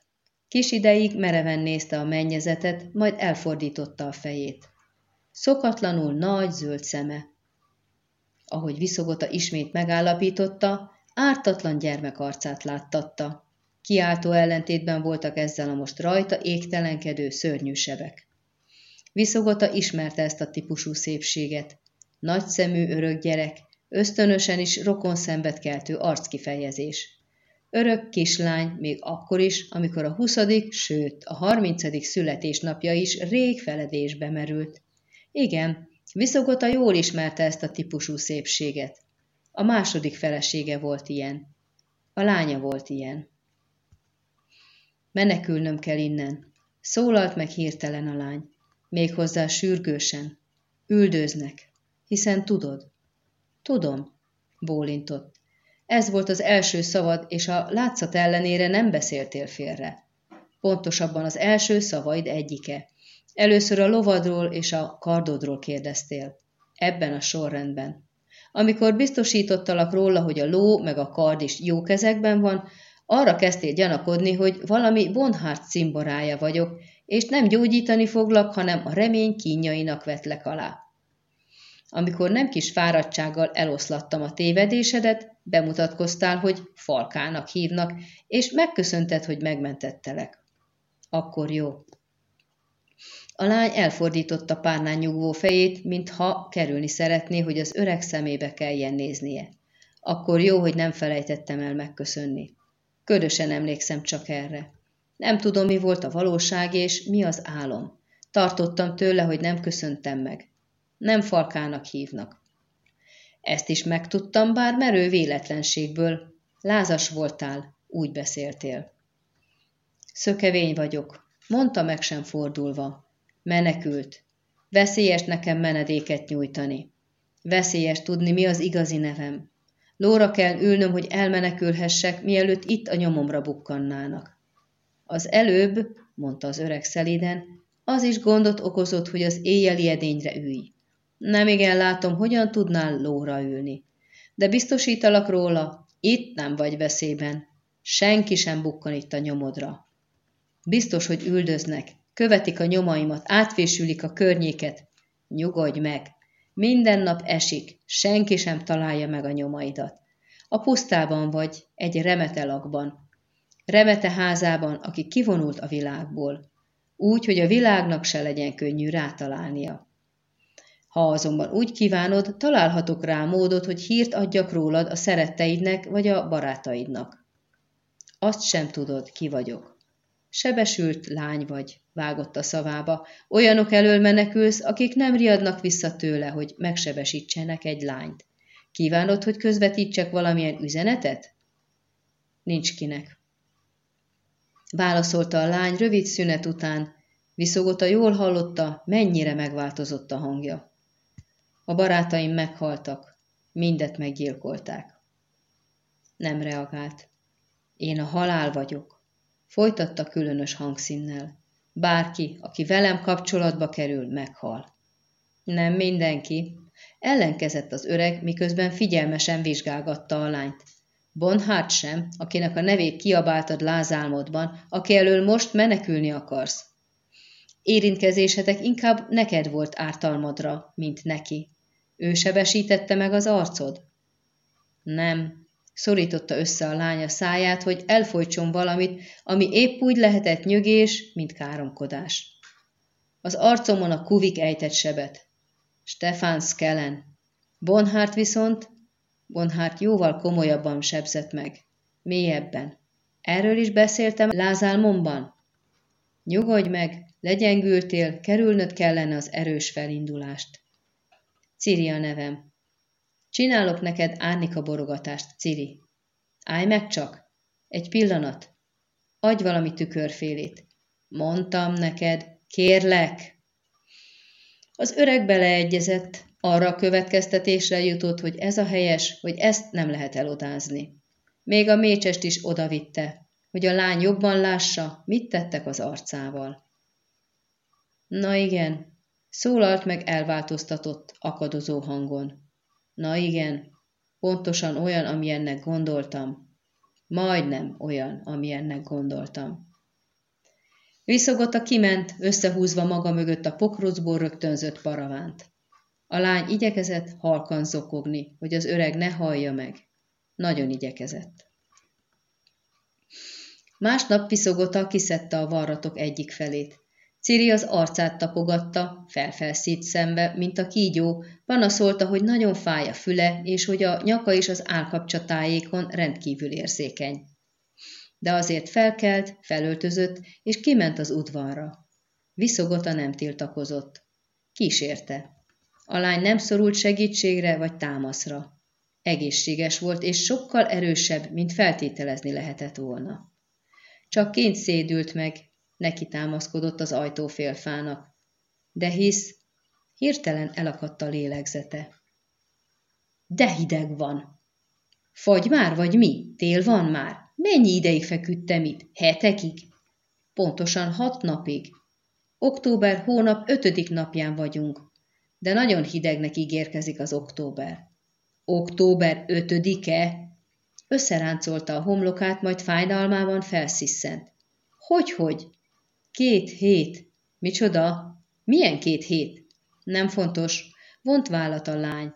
S1: Kis ideig mereven nézte a mennyezetet, majd elfordította a fejét. Szokatlanul nagy zöld szeme. Ahogy viszogota ismét megállapította, ártatlan gyermek arcát láttatta. Kiáltó ellentétben voltak ezzel a most rajta égtelenkedő szörnyű sebek. Viszogota ismerte ezt a típusú szépséget. Nagyszemű örök gyerek, ösztönösen is rokon keltő arckifejezés. Örök kislány, még akkor is, amikor a huszadik, sőt, a harmincadik születésnapja is rég feledésbe merült. Igen, Viszogota jól ismerte ezt a típusú szépséget. A második felesége volt ilyen. A lánya volt ilyen. Menekülnöm kell innen. Szólalt meg hirtelen a lány. Méghozzá sürgősen. Üldöznek. Hiszen tudod. Tudom, bólintott. Ez volt az első szavad, és a látszat ellenére nem beszéltél félre. Pontosabban az első szavaid egyike. Először a lovadról és a kardodról kérdeztél. Ebben a sorrendben. Amikor biztosítottalak róla, hogy a ló meg a kard is jó kezekben van, arra kezdtél gyanakodni, hogy valami Bonhárt cimborája vagyok, és nem gyógyítani foglak, hanem a remény kínjainak vetlek alá. Amikor nem kis fáradtsággal eloszlattam a tévedésedet, bemutatkoztál, hogy falkának hívnak, és megköszönted, hogy megmentettelek. Akkor jó. A lány elfordította párnán nyugvó fejét, mintha kerülni szeretné, hogy az öreg szemébe kelljen néznie. Akkor jó, hogy nem felejtettem el megköszönni. Ködösen emlékszem csak erre. Nem tudom, mi volt a valóság és mi az álom. Tartottam tőle, hogy nem köszöntem meg. Nem falkának hívnak. Ezt is megtudtam, bár merő véletlenségből. Lázas voltál, úgy beszéltél. Szökevény vagyok, mondta meg sem fordulva. Menekült. Veszélyes nekem menedéket nyújtani. Veszélyes tudni, mi az igazi nevem. Lóra kell ülnöm, hogy elmenekülhessek, mielőtt itt a nyomomra bukkannának. Az előbb, mondta az öreg szeliden, az is gondot okozott, hogy az éjjeli edényre ülj. Nem igen látom, hogyan tudnál lóra ülni. De biztosítalak róla, itt nem vagy veszélyben. Senki sem bukkan itt a nyomodra. Biztos, hogy üldöznek, követik a nyomaimat, átfésülik a környéket. Nyugodj meg! Minden nap esik, senki sem találja meg a nyomaidat. A pusztában vagy, egy remetelakban. Remete házában, aki kivonult a világból. Úgy, hogy a világnak se legyen könnyű rátalálnia. Ha azonban úgy kívánod, találhatok rá módot, hogy hírt adjak rólad a szeretteidnek vagy a barátaidnak. Azt sem tudod, ki vagyok. Sebesült lány vagy, vágott a szavába. Olyanok elől menekülsz, akik nem riadnak vissza tőle, hogy megsebesítsenek egy lányt. Kívánod, hogy közvetítsek valamilyen üzenetet? Nincs kinek. Válaszolta a lány rövid szünet után, viszogota jól hallotta, mennyire megváltozott a hangja. A barátaim meghaltak, mindet meggyilkolták. Nem reagált. Én a halál vagyok, folytatta különös hangszínnel. Bárki, aki velem kapcsolatba kerül, meghal. Nem mindenki, ellenkezett az öreg, miközben figyelmesen vizsgálgatta a lányt. Bonhárt sem, akinek a nevét kiabáltad lázálmodban, aki elől most menekülni akarsz. Érintkezésetek inkább neked volt ártalmadra, mint neki. Ő sebesítette meg az arcod? Nem. Szorította össze a lánya száját, hogy elfolytson valamit, ami épp úgy lehetett nyögés, mint káromkodás. Az arcomon a kuvik ejtett sebet. Stefan Skellen. Bonhárt viszont, Bonhárt jóval komolyabban sebzett meg. Mélyebben. Erről is beszéltem lázálmomban? Nyugodj meg, Legyengültél, kerülnöd kellene az erős felindulást. Ciri a nevem. Csinálok neked árnika borogatást, Ciri. Állj meg csak. Egy pillanat. Adj valami tükörfélét. Mondtam neked, kérlek. Az öreg beleegyezett, arra a következtetésre jutott, hogy ez a helyes, hogy ezt nem lehet elodázni. Még a mécsest is odavitte, hogy a lány jobban lássa, mit tettek az arcával. Na igen, szólalt meg elváltoztatott, akadozó hangon. Na igen, pontosan olyan, amilyennek gondoltam. Majdnem olyan, amilyennek gondoltam. a kiment, összehúzva maga mögött a pokrócból rögtönzött paravánt. A lány igyekezett halkan zokogni, hogy az öreg ne hallja meg. Nagyon igyekezett. Másnap Viszogota kiszedte a varratok egyik felét. Ciri az arcát tapogatta, felfelszít szembe, mint a kígyó, panaszolta, hogy nagyon fáj a füle, és hogy a nyaka is az állkapcsatájékon rendkívül érzékeny. De azért felkelt, felöltözött, és kiment az udvarra. Viszogota nem tiltakozott. Kísérte. A lány nem szorult segítségre vagy támaszra. Egészséges volt, és sokkal erősebb, mint feltételezni lehetett volna. Csak ként szédült meg, neki támaszkodott az ajtófélfának. De hisz, hirtelen elakadt a lélegzete. De hideg van! Fagy már, vagy mi? Tél van már? Mennyi ideig feküdtem itt? Hetekig? Pontosan hat napig. Október hónap ötödik napján vagyunk, de nagyon hidegnek ígérkezik az október. Október ötödike? Összeráncolta a homlokát, majd fájdalmában felsziszent. Hogy-hogy? Két hét. Micsoda? Milyen két hét? Nem fontos. Vont vállat a lány.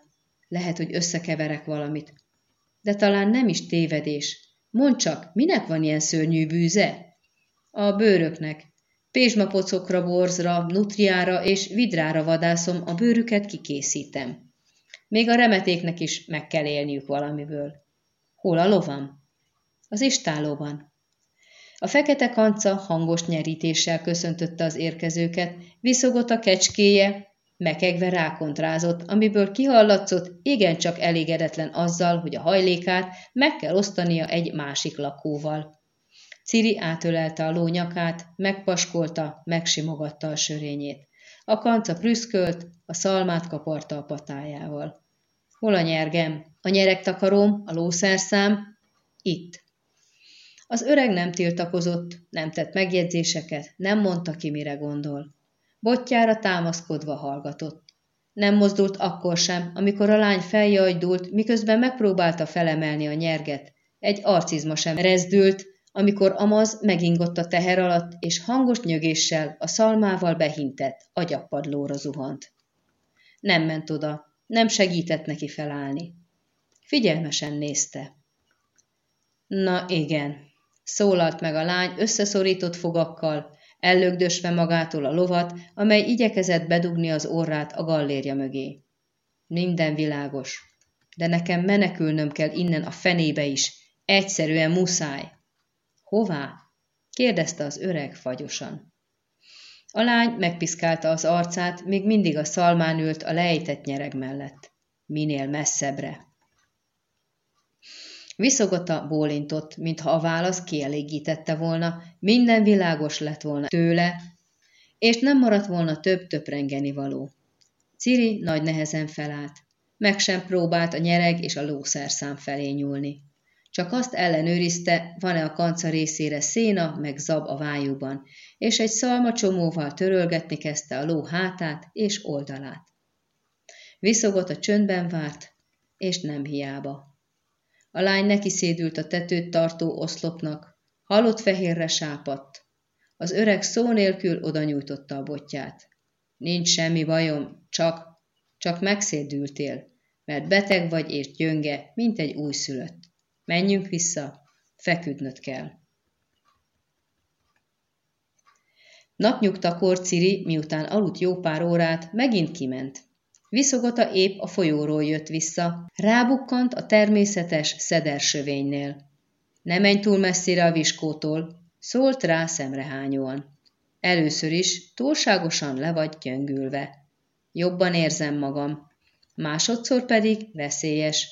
S1: Lehet, hogy összekeverek valamit. De talán nem is tévedés. Mondd csak, minek van ilyen szörnyű bűze? A bőröknek. Pézsmapocokra, borzra, nutriára és vidrára vadászom, a bőrüket kikészítem. Még a remetéknek is meg kell élniük valamiből. Hol a lovam? Az istálóban. A fekete kanca hangos nyerítéssel köszöntötte az érkezőket, viszogott a kecskéje, mekegve rákontrázott, amiből kihallatszott, igencsak elégedetlen azzal, hogy a hajlékát meg kell osztania egy másik lakóval. Ciri átölelte a ló nyakát, megpaskolta, megsimogatta a sörényét. A kanca prüszkölt, a szalmát kaparta a patájával. Hol a nyergem? A nyeregtakaróm, a lószerszám? Itt. Az öreg nem tiltakozott, nem tett megjegyzéseket, nem mondta ki, mire gondol. Botjára támaszkodva hallgatott. Nem mozdult akkor sem, amikor a lány feljajdult, miközben megpróbálta felemelni a nyerget. Egy arcizma sem rezdült, amikor Amaz megingott a teher alatt, és hangos nyögéssel a szalmával behintett, agyappadlóra zuhant. Nem ment oda, nem segített neki felállni. Figyelmesen nézte. Na igen, szólalt meg a lány összeszorított fogakkal, ellögdösve magától a lovat, amely igyekezett bedugni az orrát a gallérja mögé. Minden világos, de nekem menekülnöm kell innen a fenébe is, egyszerűen muszáj. Hová? kérdezte az öreg fagyosan. A lány megpiszkálta az arcát, még mindig a szalmán ült a lejtett nyereg mellett. Minél messzebbre. Viszogata bólintott, mintha a válasz kielégítette volna, minden világos lett volna tőle, és nem maradt volna több töprengeni való. Ciri nagy nehezen felállt. Meg sem próbált a nyereg és a lószerszám felé nyúlni. Csak azt ellenőrizte, van-e a kanca részére széna, meg zab a vájúban, és egy szalmacsomóval törölgetni kezdte a ló hátát és oldalát. Viszogott a csöndben várt, és nem hiába. A lány neki szédült a tetőt tartó oszlopnak, halott fehérre sápadt. Az öreg szó nélkül oda nyújtotta a botját. Nincs semmi bajom, csak, csak megszédültél, mert beteg vagy és gyönge, mint egy újszülött. Menjünk vissza, feküdnöd kell. Napnyugtakor Ciri, miután aludt jó pár órát, megint kiment. Viszogota épp a folyóról jött vissza, rábukkant a természetes szedersövénynél. Ne menj túl messzire a viskótól, szólt rá szemrehányóan. Először is túlságosan le vagy gyöngülve. Jobban érzem magam. Másodszor pedig veszélyes.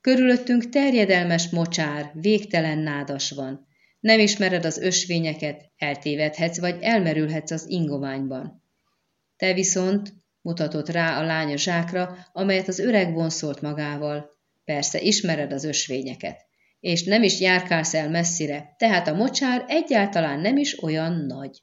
S1: Körülöttünk terjedelmes mocsár, végtelen nádas van. Nem ismered az ösvényeket, eltévedhetsz vagy elmerülhetsz az ingoványban. Te viszont, mutatott rá a lánya zsákra, amelyet az öreg vonszolt magával. Persze ismered az ösvényeket és nem is járkálsz el messzire, tehát a mocsár egyáltalán nem is olyan nagy.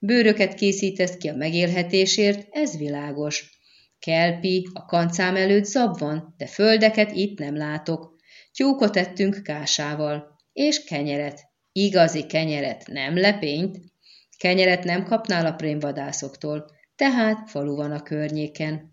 S1: Bőröket készítesz ki a megélhetésért, ez világos. Kelpi, a kancám előtt zab van, de földeket itt nem látok. Tyúkot ettünk kásával. És kenyeret. Igazi kenyeret, nem lepényt. Kenyeret nem kapnál a prémvadászoktól, tehát falu van a környéken.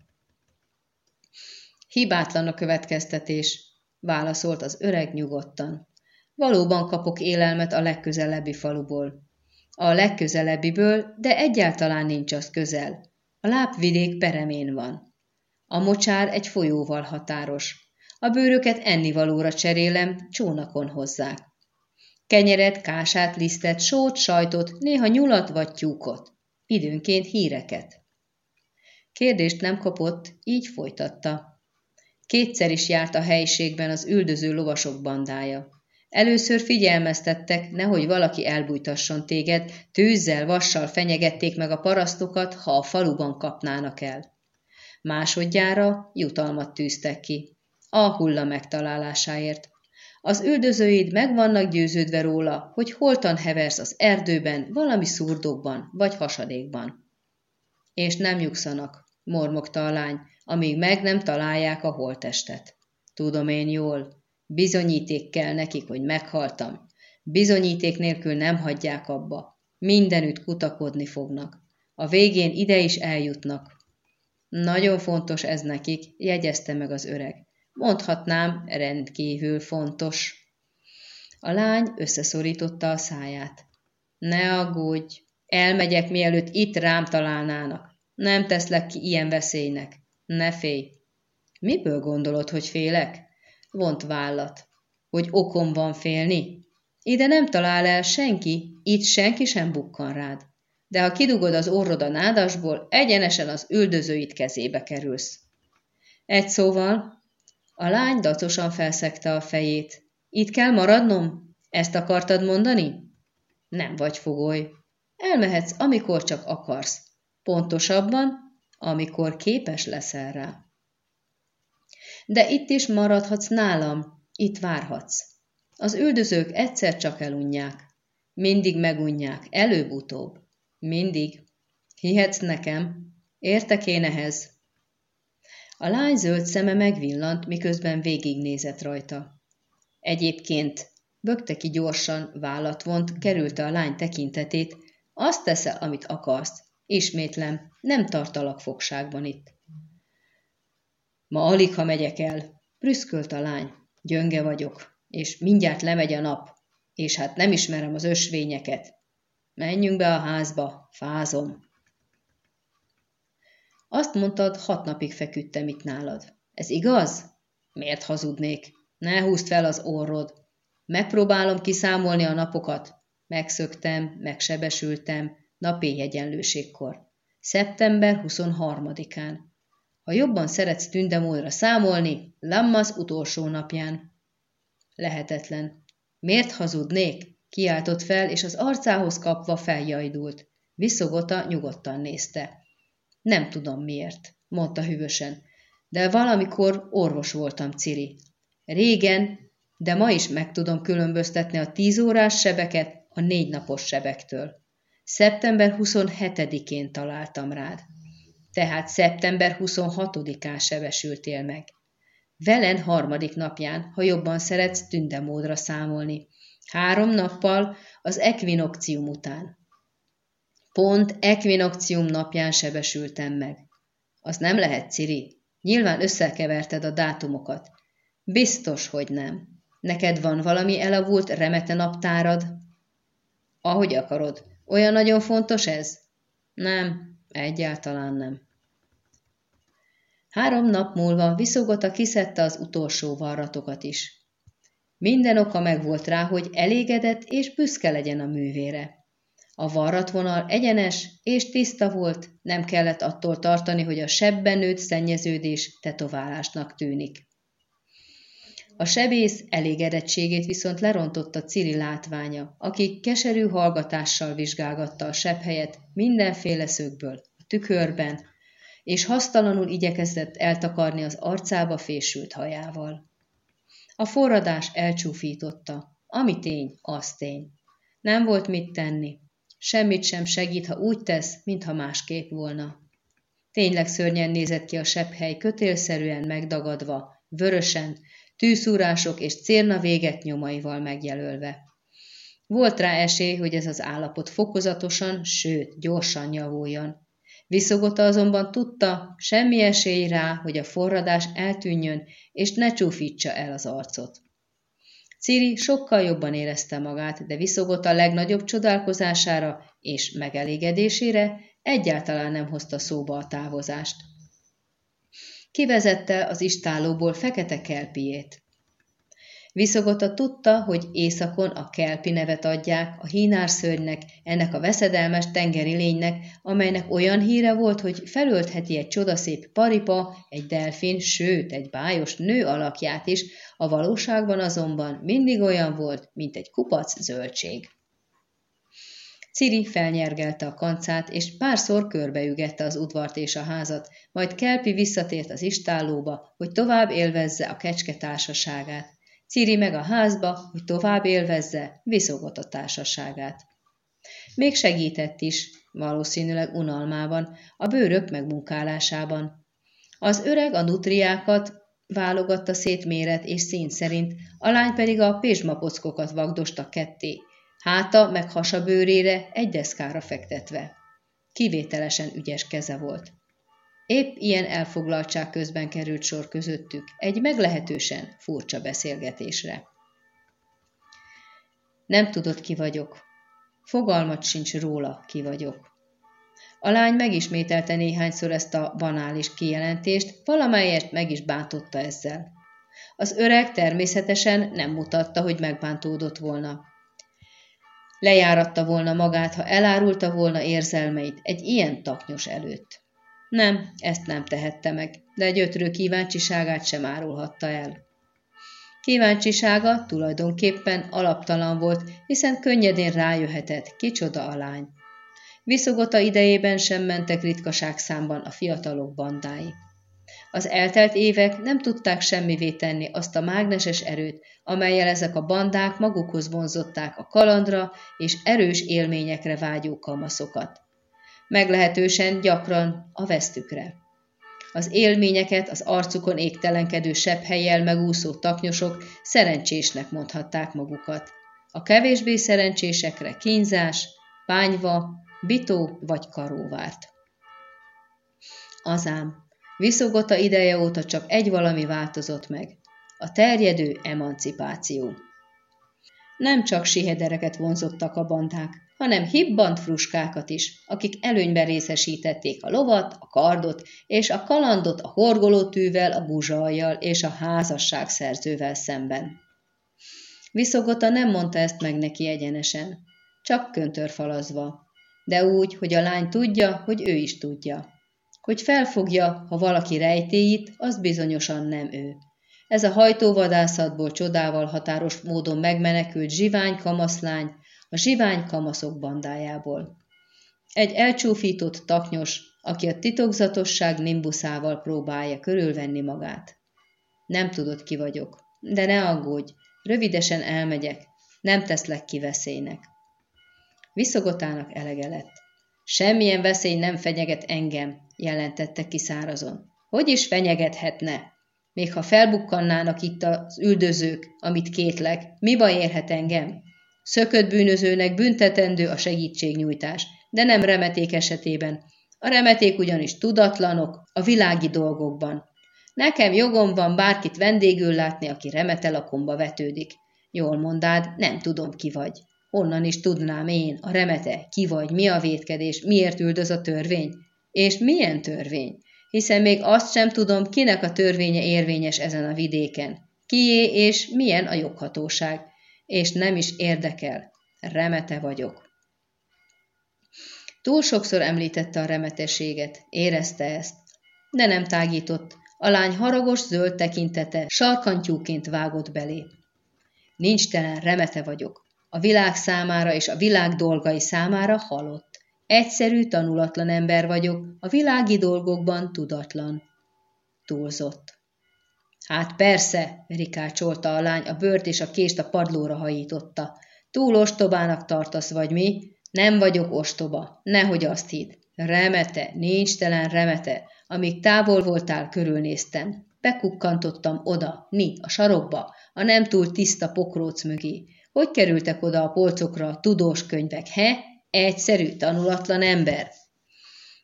S1: Hibátlan a következtetés, válaszolt az öreg nyugodtan. Valóban kapok élelmet a legközelebbi faluból. A legközelebbiből, de egyáltalán nincs az közel. A lápvidék peremén van. A mocsár egy folyóval határos. A bőröket ennivalóra cserélem, csónakon hozzák. Kenyeret, kását, lisztet, sót, sajtot, néha nyulat vagy tyúkot. Időnként híreket. Kérdést nem kapott, így folytatta. Kétszer is járt a helyiségben az üldöző lovasok bandája. Először figyelmeztettek, nehogy valaki elbújtasson téged, tűzzel, vassal fenyegették meg a parasztokat, ha a faluban kapnának el. Másodjára jutalmat tűztek ki. A hulla megtalálásáért. Az üldözőid meg vannak győződve róla, hogy holtan heversz az erdőben, valami szurdokban vagy hasadékban. És nem nyugszanak, mormogta a lány, amíg meg nem találják a holtestet. Tudom én jól, bizonyíték kell nekik, hogy meghaltam. Bizonyíték nélkül nem hagyják abba. Mindenütt kutakodni fognak. A végén ide is eljutnak. Nagyon fontos ez nekik, jegyezte meg az öreg. Mondhatnám, rendkívül fontos. A lány összeszorította a száját. Ne aggódj, elmegyek, mielőtt itt rám találnának. Nem teszlek ki ilyen veszélynek. Ne félj! Miből gondolod, hogy félek? Vont vállat. Hogy okom van félni? Ide nem talál el senki, itt senki sem bukkan rád. De ha kidugod az orrod a nádasból, egyenesen az üldözőit kezébe kerülsz. Egy szóval, a lány dacosan felszegte a fejét. Itt kell maradnom? Ezt akartad mondani? Nem vagy fogoly. Elmehetsz, amikor csak akarsz. Pontosabban, amikor képes leszel rá. De itt is maradhatsz nálam, itt várhatsz. Az üldözők egyszer csak elunják. Mindig megunják, előbb-utóbb. Mindig. Hihetsz nekem? Értek én ehhez? A lány zöld szeme megvillant, miközben végignézett rajta. Egyébként bökte ki gyorsan, vállat vont, kerülte a lány tekintetét, azt teszel, amit akarsz, Ismétlem, nem tartalak fogságban itt. Ma alig, ha megyek el, prüszkölt a lány. Gyönge vagyok, és mindjárt lemegy a nap, és hát nem ismerem az ösvényeket. Menjünk be a házba, fázom. Azt mondtad, hat napig feküdtem itt nálad. Ez igaz? Miért hazudnék? Ne húzd fel az orrod. Megpróbálom kiszámolni a napokat. Megszöktem, megsebesültem, napi egyenlőségkor. Szeptember 23-án. Ha jobban szeretsz tündemódra számolni, Lammas utolsó napján. Lehetetlen. Miért hazudnék? Kiáltott fel, és az arcához kapva feljajdult. Viszogota nyugodtan nézte. Nem tudom miért, mondta hűvösen, de valamikor orvos voltam, Ciri. Régen, de ma is meg tudom különböztetni a tíz órás sebeket a négy napos sebektől. Szeptember 27-én találtam rád. Tehát szeptember 26-án sebesültél meg. Velen harmadik napján, ha jobban szeretsz tündemódra számolni. Három nappal az ekvinokcium után. Pont ekvinokcium napján sebesültem meg. Az nem lehet, Ciri. Nyilván összekeverted a dátumokat. Biztos, hogy nem. Neked van valami elavult remete naptárad? Ahogy akarod. Olyan nagyon fontos ez? Nem, egyáltalán nem. Három nap múlva viszogota kiszedte az utolsó varratokat is. Minden oka megvolt rá, hogy elégedett és büszke legyen a művére. A varratvonal egyenes és tiszta volt, nem kellett attól tartani, hogy a sebben nőtt szennyeződés tetoválásnak tűnik. A sebész elégedettségét viszont lerontotta Ciri látványa, aki keserű hallgatással vizsgálgatta a sebhelyet mindenféle szögből, a tükörben, és hasztalanul igyekezett eltakarni az arcába fésült hajával. A forradás elcsúfította, ami tény, az tény. Nem volt mit tenni, semmit sem segít, ha úgy tesz, mintha másképp volna. Tényleg szörnyen nézett ki a sebhely, kötélszerűen megdagadva, vörösen, tűszúrások és cérna véget nyomaival megjelölve. Volt rá esély, hogy ez az állapot fokozatosan, sőt, gyorsan javuljon. Viszogota azonban tudta, semmi esély rá, hogy a forradás eltűnjön, és ne csúfítsa el az arcot. Ciri sokkal jobban érezte magát, de Viszogota legnagyobb csodálkozására és megelégedésére egyáltalán nem hozta szóba a távozást. Kivezette az istálóból fekete kelpiét. Viszogota tudta, hogy északon a kelpi nevet adják a hínárszörnynek, ennek a veszedelmes tengeri lénynek, amelynek olyan híre volt, hogy felöltheti egy csodaszép paripa, egy delfin, sőt, egy bájos nő alakját is, a valóságban azonban mindig olyan volt, mint egy kupac zöldség. Ciri felnyergelte a kancát, és párszor körbeügette az udvart és a házat, majd Kelpi visszatért az istállóba, hogy tovább élvezze a kecske társaságát. Ciri meg a házba, hogy tovább élvezze viszogott a társaságát. Még segített is, valószínűleg unalmában, a bőrök megmunkálásában. Az öreg a nutriákat válogatta szét méret és szín szerint, a lány pedig a pézsmapockokat vagdosta ketté, háta meg hasabőrére egy deszkára fektetve. Kivételesen ügyes keze volt. Épp ilyen elfoglaltság közben került sor közöttük egy meglehetősen furcsa beszélgetésre. Nem tudod, ki vagyok. Fogalmat sincs róla, ki vagyok. A lány megismételte néhányszor ezt a banális kijelentést, valamelyest meg is bántotta ezzel. Az öreg természetesen nem mutatta, hogy megbántódott volna. Lejáratta volna magát, ha elárulta volna érzelmeit egy ilyen taknyos előtt. Nem, ezt nem tehette meg, de egy ötrő kíváncsiságát sem árulhatta el. Kíváncsisága tulajdonképpen alaptalan volt, hiszen könnyedén rájöhetett, kicsoda a lány. Viszogota idejében sem mentek ritkaság számban a fiatalok bandái. Az eltelt évek nem tudták semmivé tenni azt a mágneses erőt, amelyel ezek a bandák magukhoz vonzották a kalandra és erős élményekre vágyó kamaszokat meglehetősen gyakran a vesztükre. Az élményeket az arcukon égtelenkedő sebb helyjel megúszó taknyosok szerencsésnek mondhatták magukat. A kevésbé szerencsésekre kínzás, pányva, bitó vagy karó várt. Azám, viszogota ideje óta csak egy valami változott meg, a terjedő emancipáció. Nem csak sihedereket vonzottak a bandák, hanem hibbant fruskákat is, akik előnyben részesítették a lovat, a kardot és a kalandot a horgolótűvel, a buzsajjal és a házasságszerzővel szemben. Viszogota nem mondta ezt meg neki egyenesen, csak köntörfalazva, de úgy, hogy a lány tudja, hogy ő is tudja. Hogy felfogja, ha valaki rejtéit, az bizonyosan nem ő. Ez a hajtóvadászatból csodával határos módon megmenekült zsivány kamaszlány, a zsivány kamaszok bandájából. Egy elcsúfított taknyos, aki a titokzatosság nimbuszával próbálja körülvenni magát. Nem tudod, ki vagyok, de ne aggódj, rövidesen elmegyek, nem teszlek ki veszélynek. Viszogotának elege lett. Semmilyen veszély nem fenyeget engem, jelentette ki szárazon. Hogy is fenyegethetne? Még ha felbukkannának itt az üldözők, amit kétlek, mi baj érhet engem? Szökött bűnözőnek büntetendő a segítségnyújtás, de nem remeték esetében. A remeték ugyanis tudatlanok a világi dolgokban. Nekem jogom van bárkit vendégül látni, aki remetelakomba vetődik. Jól mondád, nem tudom ki vagy. Honnan is tudnám én, a remete, ki vagy, mi a vétkedés, miért üldöz a törvény? És milyen törvény? Hiszen még azt sem tudom, kinek a törvénye érvényes ezen a vidéken. Kié és milyen a joghatóság és nem is érdekel. Remete vagyok. Túl sokszor említette a remetességet, érezte ezt, de nem tágított, a lány haragos zöld tekintete sarkantyúként vágott belé. Nincs telen remete vagyok. A világ számára és a világ dolgai számára halott. Egyszerű, tanulatlan ember vagyok, a világi dolgokban tudatlan. Túlzott. Hát persze, rikácsolta a lány, a bőrt és a kést a padlóra hajította. Túl ostobának tartasz vagy mi? Nem vagyok ostoba, nehogy azt hidd. Remete, nincs telen remete. Amíg távol voltál, körülnéztem. Bekukkantottam oda, ni, a sarokba, a nem túl tiszta pokróc mögé. Hogy kerültek oda a polcokra a tudós könyvek, he? Egyszerű, tanulatlan ember.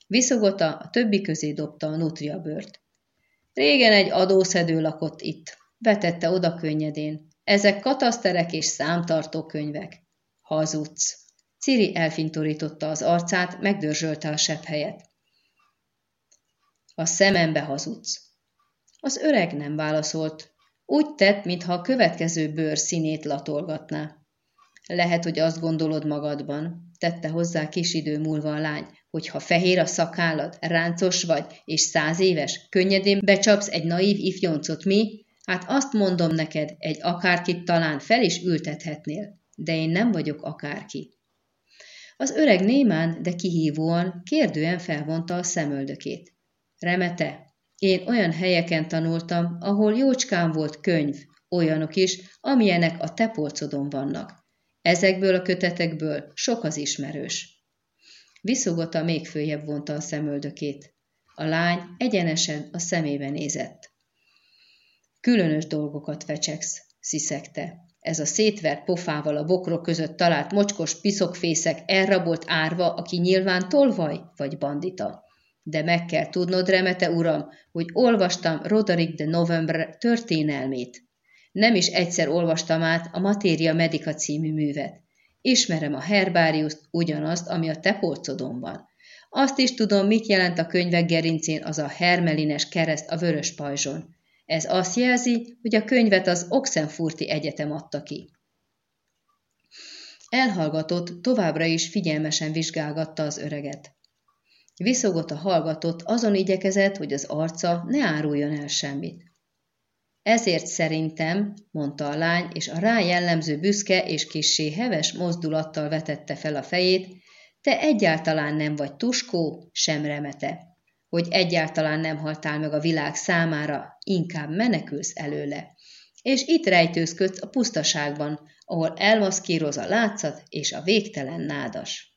S1: Viszogota a többi közé dobta a nutria bőrt. Régen egy adószedő lakott itt. Vetette oda könnyedén. Ezek kataszterek és számtartó könyvek. Hazudsz. Ciri elfintorította az arcát, megdörzsölte a sebb helyet. A szemembe hazudsz. Az öreg nem válaszolt. Úgy tett, mintha a következő bőr színét latolgatná. Lehet, hogy azt gondolod magadban, tette hozzá kis idő múlva a lány, hogy ha fehér a szakállad, ráncos vagy, és száz éves, könnyedén becsapsz egy naív ifjoncot, mi? Hát azt mondom neked, egy akárkit talán fel is ültethetnél, de én nem vagyok akárki. Az öreg némán, de kihívóan, kérdően felvonta a szemöldökét. Remete, én olyan helyeken tanultam, ahol jócskán volt könyv, olyanok is, amilyenek a te polcodon vannak. Ezekből a kötetekből sok az ismerős. Viszogota még följebb vonta a szemöldökét. A lány egyenesen a szemébe nézett. Különös dolgokat fecseksz, sziszegte. Ez a szétvert pofával a bokrok között talált mocskos piszokfészek elrabolt árva, aki nyilván tolvaj vagy bandita. De meg kell tudnod, remete uram, hogy olvastam Roderick de November történelmét. Nem is egyszer olvastam át a Matéria Medica című művet. Ismerem a herbáriuszt, ugyanazt, ami a te polcodon van. Azt is tudom, mit jelent a könyvek gerincén az a hermelines kereszt a vörös pajzson. Ez azt jelzi, hogy a könyvet az Oxenfurti Egyetem adta ki. Elhallgatott, továbbra is figyelmesen vizsgálgatta az öreget. Viszogott a hallgatott, azon igyekezett, hogy az arca ne áruljon el semmit. Ezért szerintem, mondta a lány, és a rá jellemző büszke és kissé heves mozdulattal vetette fel a fejét, te egyáltalán nem vagy tuskó, sem remete. Hogy egyáltalán nem haltál meg a világ számára, inkább menekülsz előle. És itt rejtőzködsz a pusztaságban, ahol elmaszkíroz a látszat és a végtelen nádas.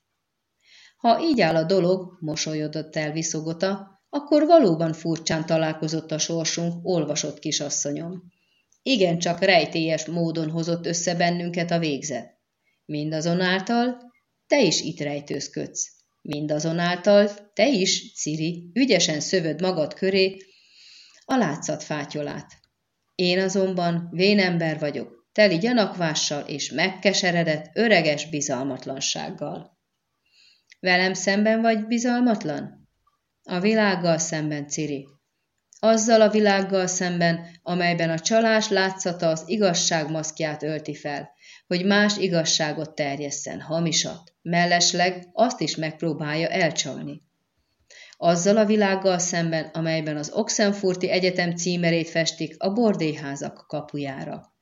S1: Ha így áll a dolog, mosolyodott el viszogota, akkor valóban furcsán találkozott a sorsunk, olvasott kisasszonyom. Igen, csak rejtélyes módon hozott össze bennünket a végzet. Mindazonáltal te is itt rejtőzködsz. Mindazonáltal te is, Ciri, ügyesen szövöd magad köré a látszat fátyolát. Én azonban vénember vagyok, teli gyanakvással és megkeseredett, öreges bizalmatlansággal. Velem szemben vagy bizalmatlan? A világgal szemben, Ciri. Azzal a világgal szemben, amelyben a csalás látszata az igazság maszkját ölti fel, hogy más igazságot terjesszen, hamisat, mellesleg azt is megpróbálja elcsalni. Azzal a világgal szemben, amelyben az Oxenfurti Egyetem címerét festik a bordéházak kapujára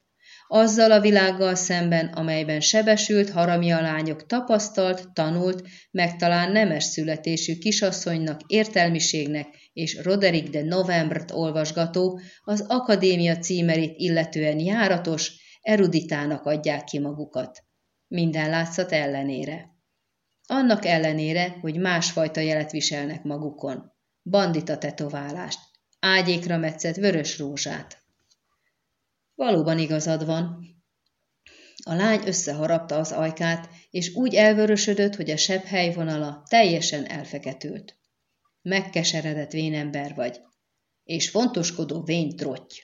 S1: azzal a világgal szemben, amelyben sebesült haramja lányok tapasztalt, tanult, meg talán nemes születésű kisasszonynak, értelmiségnek és Roderick de Novembert olvasgató, az akadémia címerét illetően járatos, eruditának adják ki magukat. Minden látszat ellenére. Annak ellenére, hogy másfajta jelet viselnek magukon. Bandita tetoválást, ágyékra metszett vörös rózsát, Valóban igazad van. A lány összeharapta az ajkát, és úgy elvörösödött, hogy a sebb helyvonala teljesen elfeketült. Megkeseredett vénember vagy, és fontoskodó vény trotty.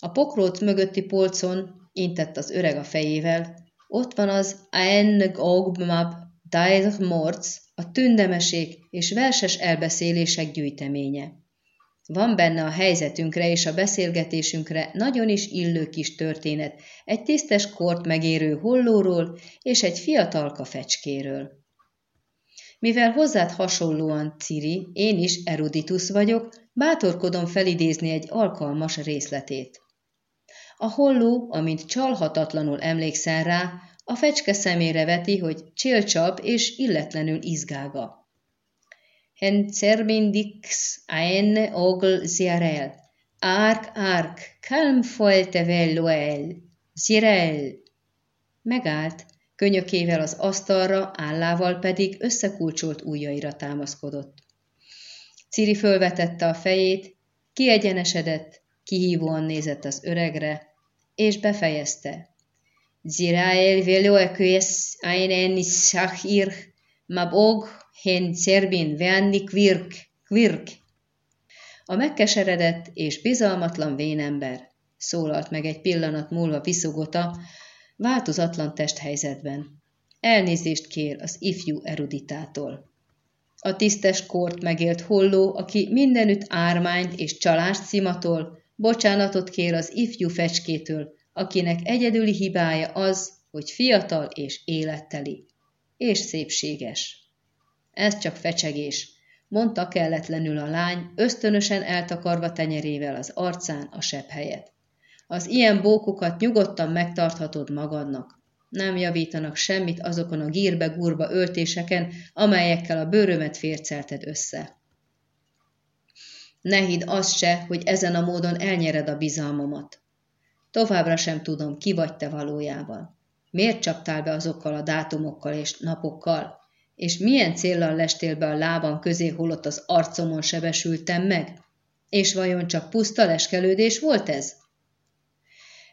S1: A pokróc mögötti polcon intett az öreg a fejével, ott van az Aen Ogbmab Dair Morc, a tündemeség és verses elbeszélések gyűjteménye. Van benne a helyzetünkre és a beszélgetésünkre nagyon is illő kis történet, egy tisztes kort megérő hollóról és egy fiatalka fecskéről. Mivel hozzád hasonlóan, Ciri, én is eruditus vagyok, bátorkodom felidézni egy alkalmas részletét. A holló, amint csalhatatlanul emlékszel rá, a fecske szemére veti, hogy csélcsap és illetlenül izgága. Hen cerbindix ein ogl ziarel, ark ark, calm folte velloel, zirel. Megállt, könyökével az asztalra, állával pedig összekulcsolt ujjaira támaszkodott. Ciri fölvetette a fejét, kiegyenesedett, kihívóan nézett az öregre, és befejezte. Zirael veloeköes einen shachir, mabog hen cerbin veanni kvirk, kvirk. A megkeseredett és bizalmatlan vénember, szólalt meg egy pillanat múlva viszogota, változatlan testhelyzetben. Elnézést kér az ifjú eruditától. A tisztes kort megélt holló, aki mindenütt ármányt és csalást szimatol, bocsánatot kér az ifjú fecskétől, akinek egyedüli hibája az, hogy fiatal és életteli, és szépséges. Ez csak fecsegés, mondta kelletlenül a lány, ösztönösen eltakarva tenyerével az arcán a sebb helyet. Az ilyen bókokat nyugodtan megtarthatod magadnak. Nem javítanak semmit azokon a gírbe-gurba öltéseken, amelyekkel a bőrömet fércelted össze. Ne hidd azt se, hogy ezen a módon elnyered a bizalmamat. Továbbra sem tudom, ki vagy te valójában. Miért csaptál be azokkal a dátumokkal és napokkal? És milyen céllal lestél be a lábam közé, holott az arcomon sebesültem meg? És vajon csak puszta leskelődés volt ez?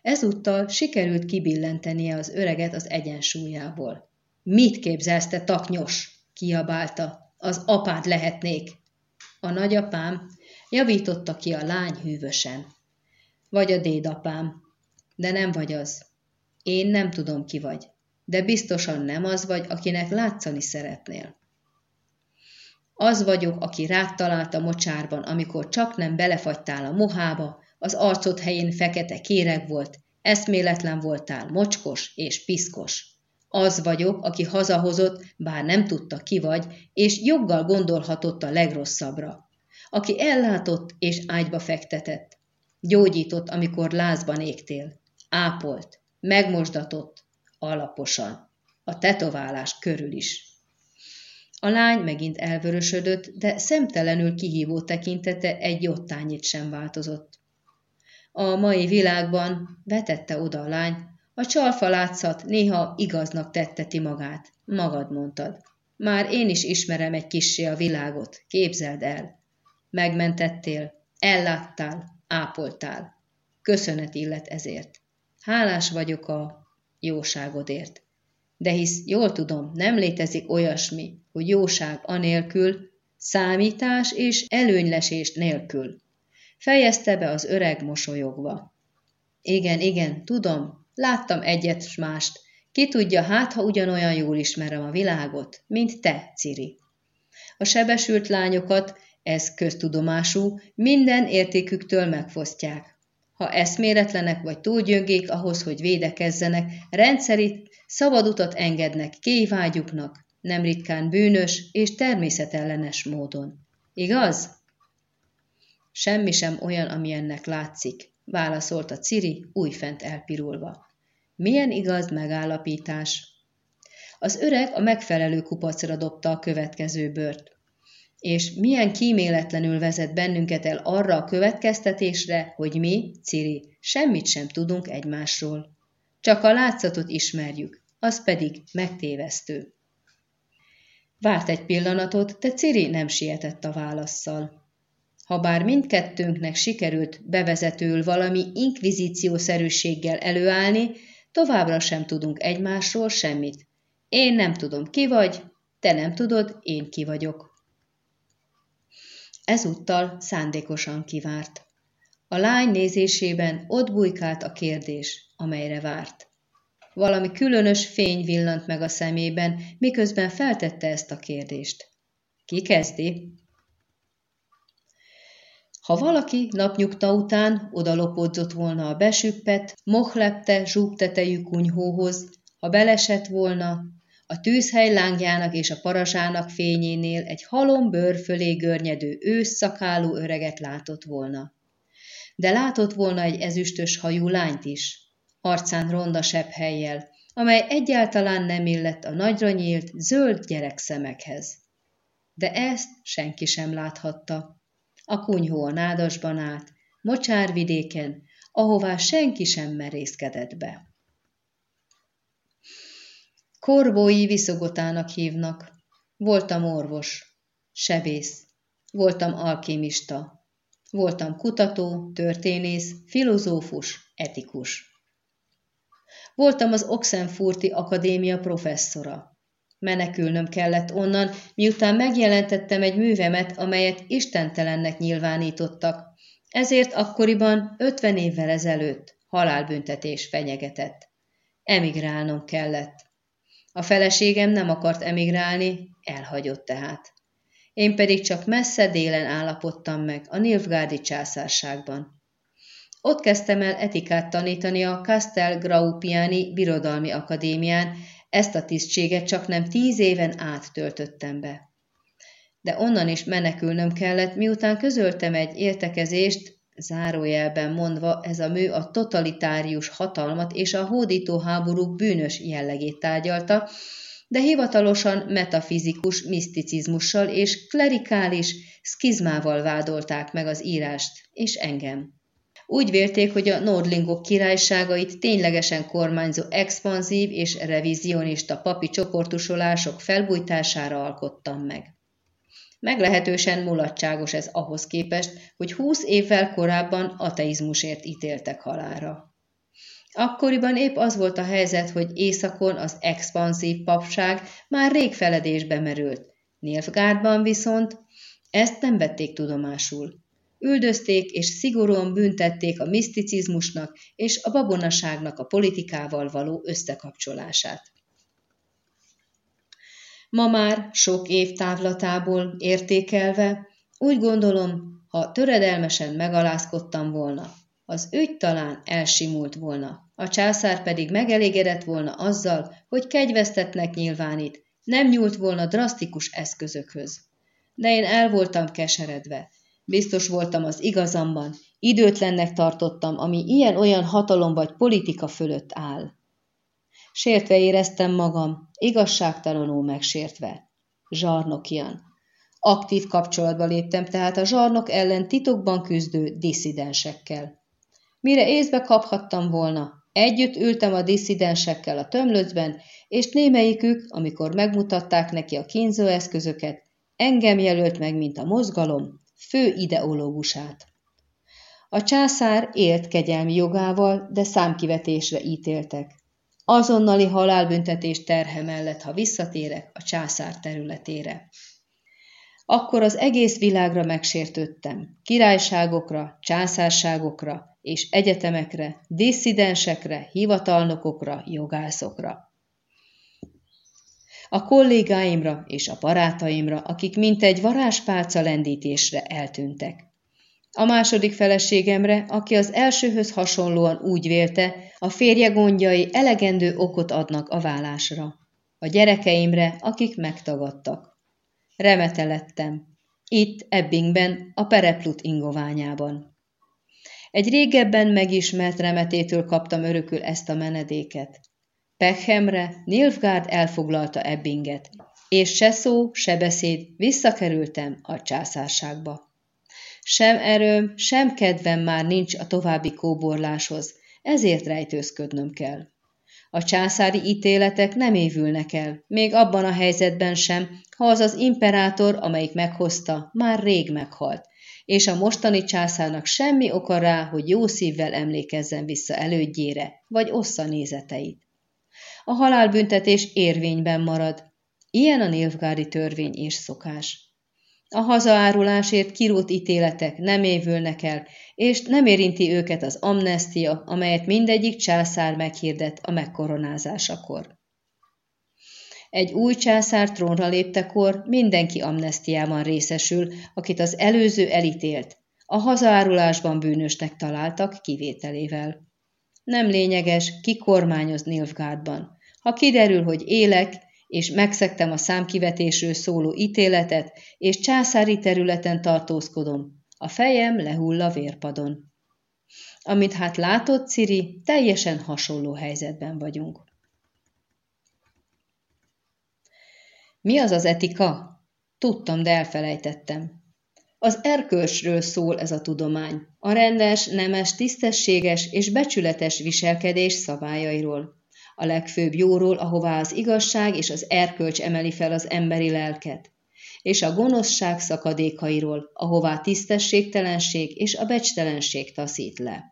S1: Ezúttal sikerült kibillentenie az öreget az egyensúlyából. Mit képzelsz, te taknyos? kiabálta. Az apád lehetnék. A nagyapám javította ki a lány hűvösen. Vagy a dédapám. De nem vagy az. Én nem tudom, ki vagy. De biztosan nem az vagy, akinek látszani szeretnél. Az vagyok, aki rád talált a mocsárban, amikor csak nem belefagytál a mohába, az arcod helyén fekete kéreg volt, eszméletlen voltál, mocskos és piszkos. Az vagyok, aki hazahozott, bár nem tudta ki vagy, és joggal gondolhatott a legrosszabbra. Aki ellátott és ágyba fektetett. Gyógyított, amikor lázban égtél. Ápolt, megmosdatott, alaposan. A tetoválás körül is. A lány megint elvörösödött, de szemtelenül kihívó tekintete egy jottányit sem változott. A mai világban, vetette oda a lány, a csalfa látszat néha igaznak tetteti magát. Magad mondtad. Már én is ismerem egy kissé a világot, képzeld el. Megmentettél, elláttál, ápoltál. Köszönet illet ezért. Hálás vagyok a jóságodért. De hisz jól tudom, nem létezik olyasmi, hogy jóság anélkül, számítás és előnylesés nélkül. Fejezte be az öreg mosolyogva. Igen, igen, tudom, láttam egyet s mást. Ki tudja, hát, ha ugyanolyan jól ismerem a világot, mint te, Ciri. A sebesült lányokat, ez köztudomású, minden értéküktől megfosztják. Ha eszméletlenek vagy túlgyöngék ahhoz, hogy védekezzenek, rendszerint szabad utat engednek kévágyuknak, nem ritkán bűnös és természetellenes módon. Igaz? Semmi sem olyan, ami ennek látszik, válaszolta Ciri, újfent elpirulva. Milyen igaz megállapítás? Az öreg a megfelelő kupacra dobta a következő bört. És milyen kíméletlenül vezet bennünket el arra a következtetésre, hogy mi, Ciri, semmit sem tudunk egymásról. Csak a látszatot ismerjük, az pedig megtévesztő. Várt egy pillanatot, de Ciri nem sietett a válaszszal. Habár mindkettőnknek sikerült bevezetőül valami inkvizíciószerűséggel előállni, továbbra sem tudunk egymásról semmit. Én nem tudom, ki vagy, te nem tudod, én ki vagyok. Ezúttal szándékosan kivárt. A lány nézésében ott bujkált a kérdés, amelyre várt. Valami különös fény villant meg a szemében, miközben feltette ezt a kérdést. Ki kezdi? Ha valaki napnyugta után odalopódzott volna a besüppet, mohlepte, zsúgtetejű kunyhóhoz, ha belesett volna, a tűzhely lángjának és a parasának fényénél egy halom bőr fölé görnyedő ősszakálú öreget látott volna. De látott volna egy ezüstös hajú lányt is, arcán ronda sebb helyjel, amely egyáltalán nem illett a nagyra nyílt, zöld gyerekszemekhez. De ezt senki sem láthatta. A kunyhó a nádasban állt, mocsárvidéken, ahová senki sem merészkedett be. Korbói viszogotának hívnak. Voltam orvos, sebész, voltam alkémista, voltam kutató, történész, filozófus, etikus. Voltam az Oxenfurti Akadémia professzora. Menekülnöm kellett onnan, miután megjelentettem egy művemet, amelyet istentelennek nyilvánítottak, ezért akkoriban, ötven évvel ezelőtt halálbüntetés fenyegetett. Emigrálnom kellett. A feleségem nem akart emigrálni, elhagyott tehát. Én pedig csak messze délen állapodtam meg, a Nilfgárdi császárságban. Ott kezdtem el etikát tanítani a Castel Graupiani Birodalmi Akadémián, ezt a tisztséget csak nem tíz éven át töltöttem be. De onnan is menekülnöm kellett, miután közöltem egy értekezést, zárójelben mondva ez a mű a totalitárius hatalmat és a hódító háborúk bűnös jellegét tárgyalta, de hivatalosan metafizikus miszticizmussal és klerikális szkizmával vádolták meg az írást, és engem. Úgy vélték, hogy a Nordlingok királyságait ténylegesen kormányzó expanzív és revizionista papi csoportosulások felbújtására alkottam meg. Meglehetősen mulatságos ez ahhoz képest, hogy húsz évvel korábban ateizmusért ítéltek halára. Akkoriban épp az volt a helyzet, hogy északon az expanzív papság már rég feledésbe merült. Nilfgaardban viszont ezt nem vették tudomásul. Üldözték és szigorúan büntették a miszticizmusnak és a babonaságnak a politikával való összekapcsolását. Ma már sok év távlatából értékelve, úgy gondolom, ha töredelmesen megalázkodtam volna, az ügy talán elsimult volna, a császár pedig megelégedett volna azzal, hogy kegyvesztetnek nyilvánít, nem nyúlt volna drasztikus eszközökhöz. De én el voltam keseredve, biztos voltam az igazamban, időtlennek tartottam, ami ilyen-olyan hatalom vagy politika fölött áll. Sértve éreztem magam, igazságtalanul megsértve. Zsarnokian. Aktív kapcsolatba léptem tehát a zsarnok ellen titokban küzdő disszidensekkel. Mire észbe kaphattam volna, együtt ültem a disszidensekkel a tömlöcben, és némelyikük, amikor megmutatták neki a kínzóeszközöket, engem jelölt meg, mint a mozgalom, fő ideológusát. A császár élt kegyelmi jogával, de számkivetésre ítéltek. Azonnali halálbüntetés terhe mellett, ha visszatérek a császár területére. Akkor az egész világra megsértődtem, királyságokra, császárságokra és egyetemekre, disszidensekre, hivatalnokokra, jogászokra. A kollégáimra és a barátaimra, akik mint egy varázspálca lendítésre eltűntek. A második feleségemre, aki az elsőhöz hasonlóan úgy vélte, a férje gondjai elegendő okot adnak a vállásra. A gyerekeimre, akik megtagadtak. Remete lettem. Itt, Ebbingben, a Pereplut ingoványában. Egy régebben megismert remetétől kaptam örökül ezt a menedéket. Pekhemre Nilfgaard elfoglalta Ebbinget, és se szó, se beszéd, visszakerültem a császárságba. Sem erőm, sem kedvem már nincs a további kóborláshoz, ezért rejtőzködnöm kell. A császári ítéletek nem évülnek el, még abban a helyzetben sem, ha az az imperátor, amelyik meghozta, már rég meghalt, és a mostani császárnak semmi oka rá, hogy jó szívvel emlékezzen vissza elődjére, vagy ossza nézeteit. A halálbüntetés érvényben marad. Ilyen a nilfgári törvény és szokás. A hazaárulásért kirót ítéletek nem évülnek el, és nem érinti őket az amnestia, amelyet mindegyik császár meghirdet a megkoronázásakor. Egy új császár trónra léptekor mindenki amnestiában részesül, akit az előző elítélt, a hazaárulásban bűnösnek találtak kivételével. Nem lényeges, ki kormányoz Nilfgaardban. Ha kiderül, hogy élek, és megszektem a számkivetésről szóló ítéletet, és császári területen tartózkodom. A fejem lehull a vérpadon. Amit hát látott, Ciri, teljesen hasonló helyzetben vagyunk. Mi az az etika? Tudtam, de elfelejtettem. Az erkölcsről szól ez a tudomány, a rendes, nemes, tisztességes és becsületes viselkedés szabályairól. A legfőbb jóról, ahová az igazság és az erkölcs emeli fel az emberi lelket, és a gonoszság szakadékairól, ahová tisztességtelenség és a becstelenség taszít le.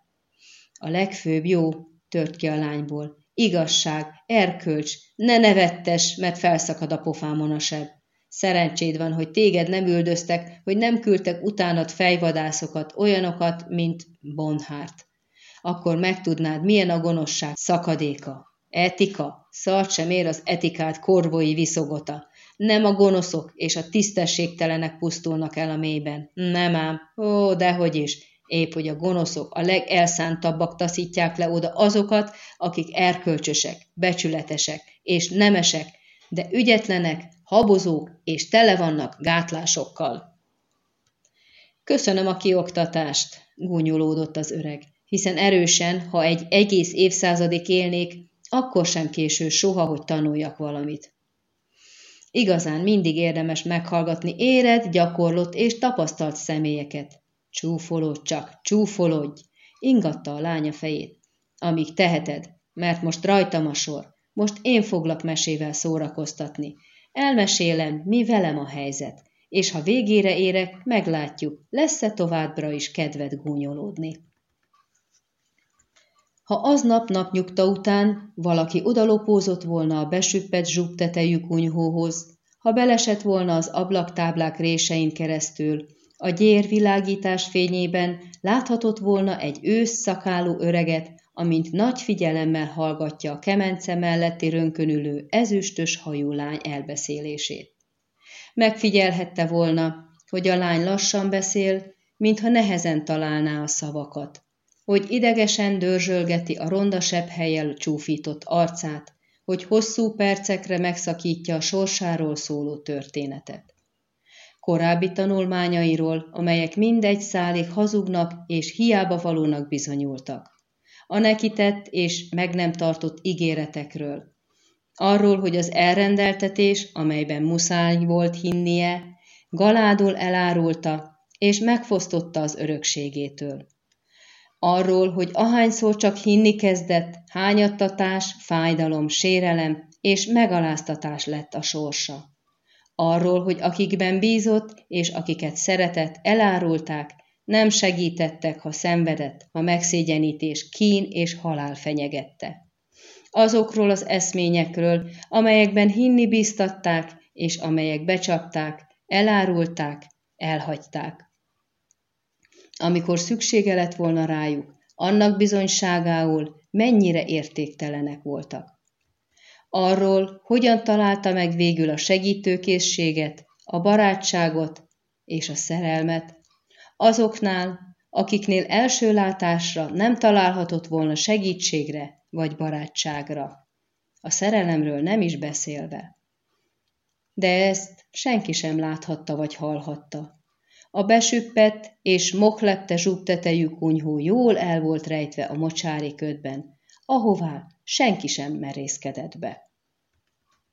S1: A legfőbb jó tört ki a lányból. Igazság, erkölcs, ne nevettes, mert felszakad a pofámon a seb. Szerencséd van, hogy téged nem üldöztek, hogy nem küldtek utánad fejvadászokat, olyanokat, mint Bonhárt. Akkor megtudnád, milyen a gonoszság szakadéka. Etika, szart sem ér az etikát korvói viszogota. Nem a gonoszok és a tisztességtelenek pusztulnak el a mélyben. Nem ám, ó, dehogy is, épp hogy a gonoszok, a legelszántabbak taszítják le oda azokat, akik erkölcsösek, becsületesek és nemesek, de ügyetlenek, habozók és tele vannak gátlásokkal. Köszönöm a kioktatást, gúnyolódott az öreg, hiszen erősen, ha egy egész évszázadig élnék, akkor sem késő soha, hogy tanuljak valamit. Igazán mindig érdemes meghallgatni éred, gyakorlott és tapasztalt személyeket. Csúfolódj csak, csúfolódj! Ingatta a lánya fejét. Amíg teheted, mert most rajtam a sor. Most én foglak mesével szórakoztatni. Elmesélem, mi velem a helyzet, és ha végére érek, meglátjuk, lesz-e továbbra is kedved gúnyolódni. Ha aznap napnyugta után valaki odalopózott volna a besüppett zsub tetejű kunyhóhoz, ha belesett volna az ablaktáblák résein keresztül, a gyér világítás fényében láthatott volna egy ősz öreget, amint nagy figyelemmel hallgatja a kemence melletti rönkönülő ezüstös hajú lány elbeszélését. Megfigyelhette volna, hogy a lány lassan beszél, mintha nehezen találná a szavakat, hogy idegesen dörzsölgeti a ronda helyel csúfított arcát, hogy hosszú percekre megszakítja a sorsáról szóló történetet. Korábbi tanulmányairól, amelyek mindegy szálig hazugnak és hiába valónak bizonyultak. A nekitett és meg nem tartott ígéretekről. Arról, hogy az elrendeltetés, amelyben muszáj volt hinnie, galádul elárulta és megfosztotta az örökségétől arról, hogy ahányszor csak hinni kezdett, hányattatás, fájdalom, sérelem és megaláztatás lett a sorsa. Arról, hogy akikben bízott és akiket szeretett, elárulták, nem segítettek, ha szenvedett, ha megszégyenítés, kín és halál fenyegette. Azokról az eszményekről, amelyekben hinni bíztatták, és amelyek becsapták, elárulták, elhagyták amikor szüksége lett volna rájuk, annak bizonyságául mennyire értéktelenek voltak. Arról, hogyan találta meg végül a segítőkészséget, a barátságot és a szerelmet, azoknál, akiknél első látásra nem találhatott volna segítségre vagy barátságra, a szerelemről nem is beszélve. De ezt senki sem láthatta vagy hallhatta. A besüppett és moklepte zsugtetejű kunyhó jól el volt rejtve a mocsári ködben, ahová senki sem merészkedett be.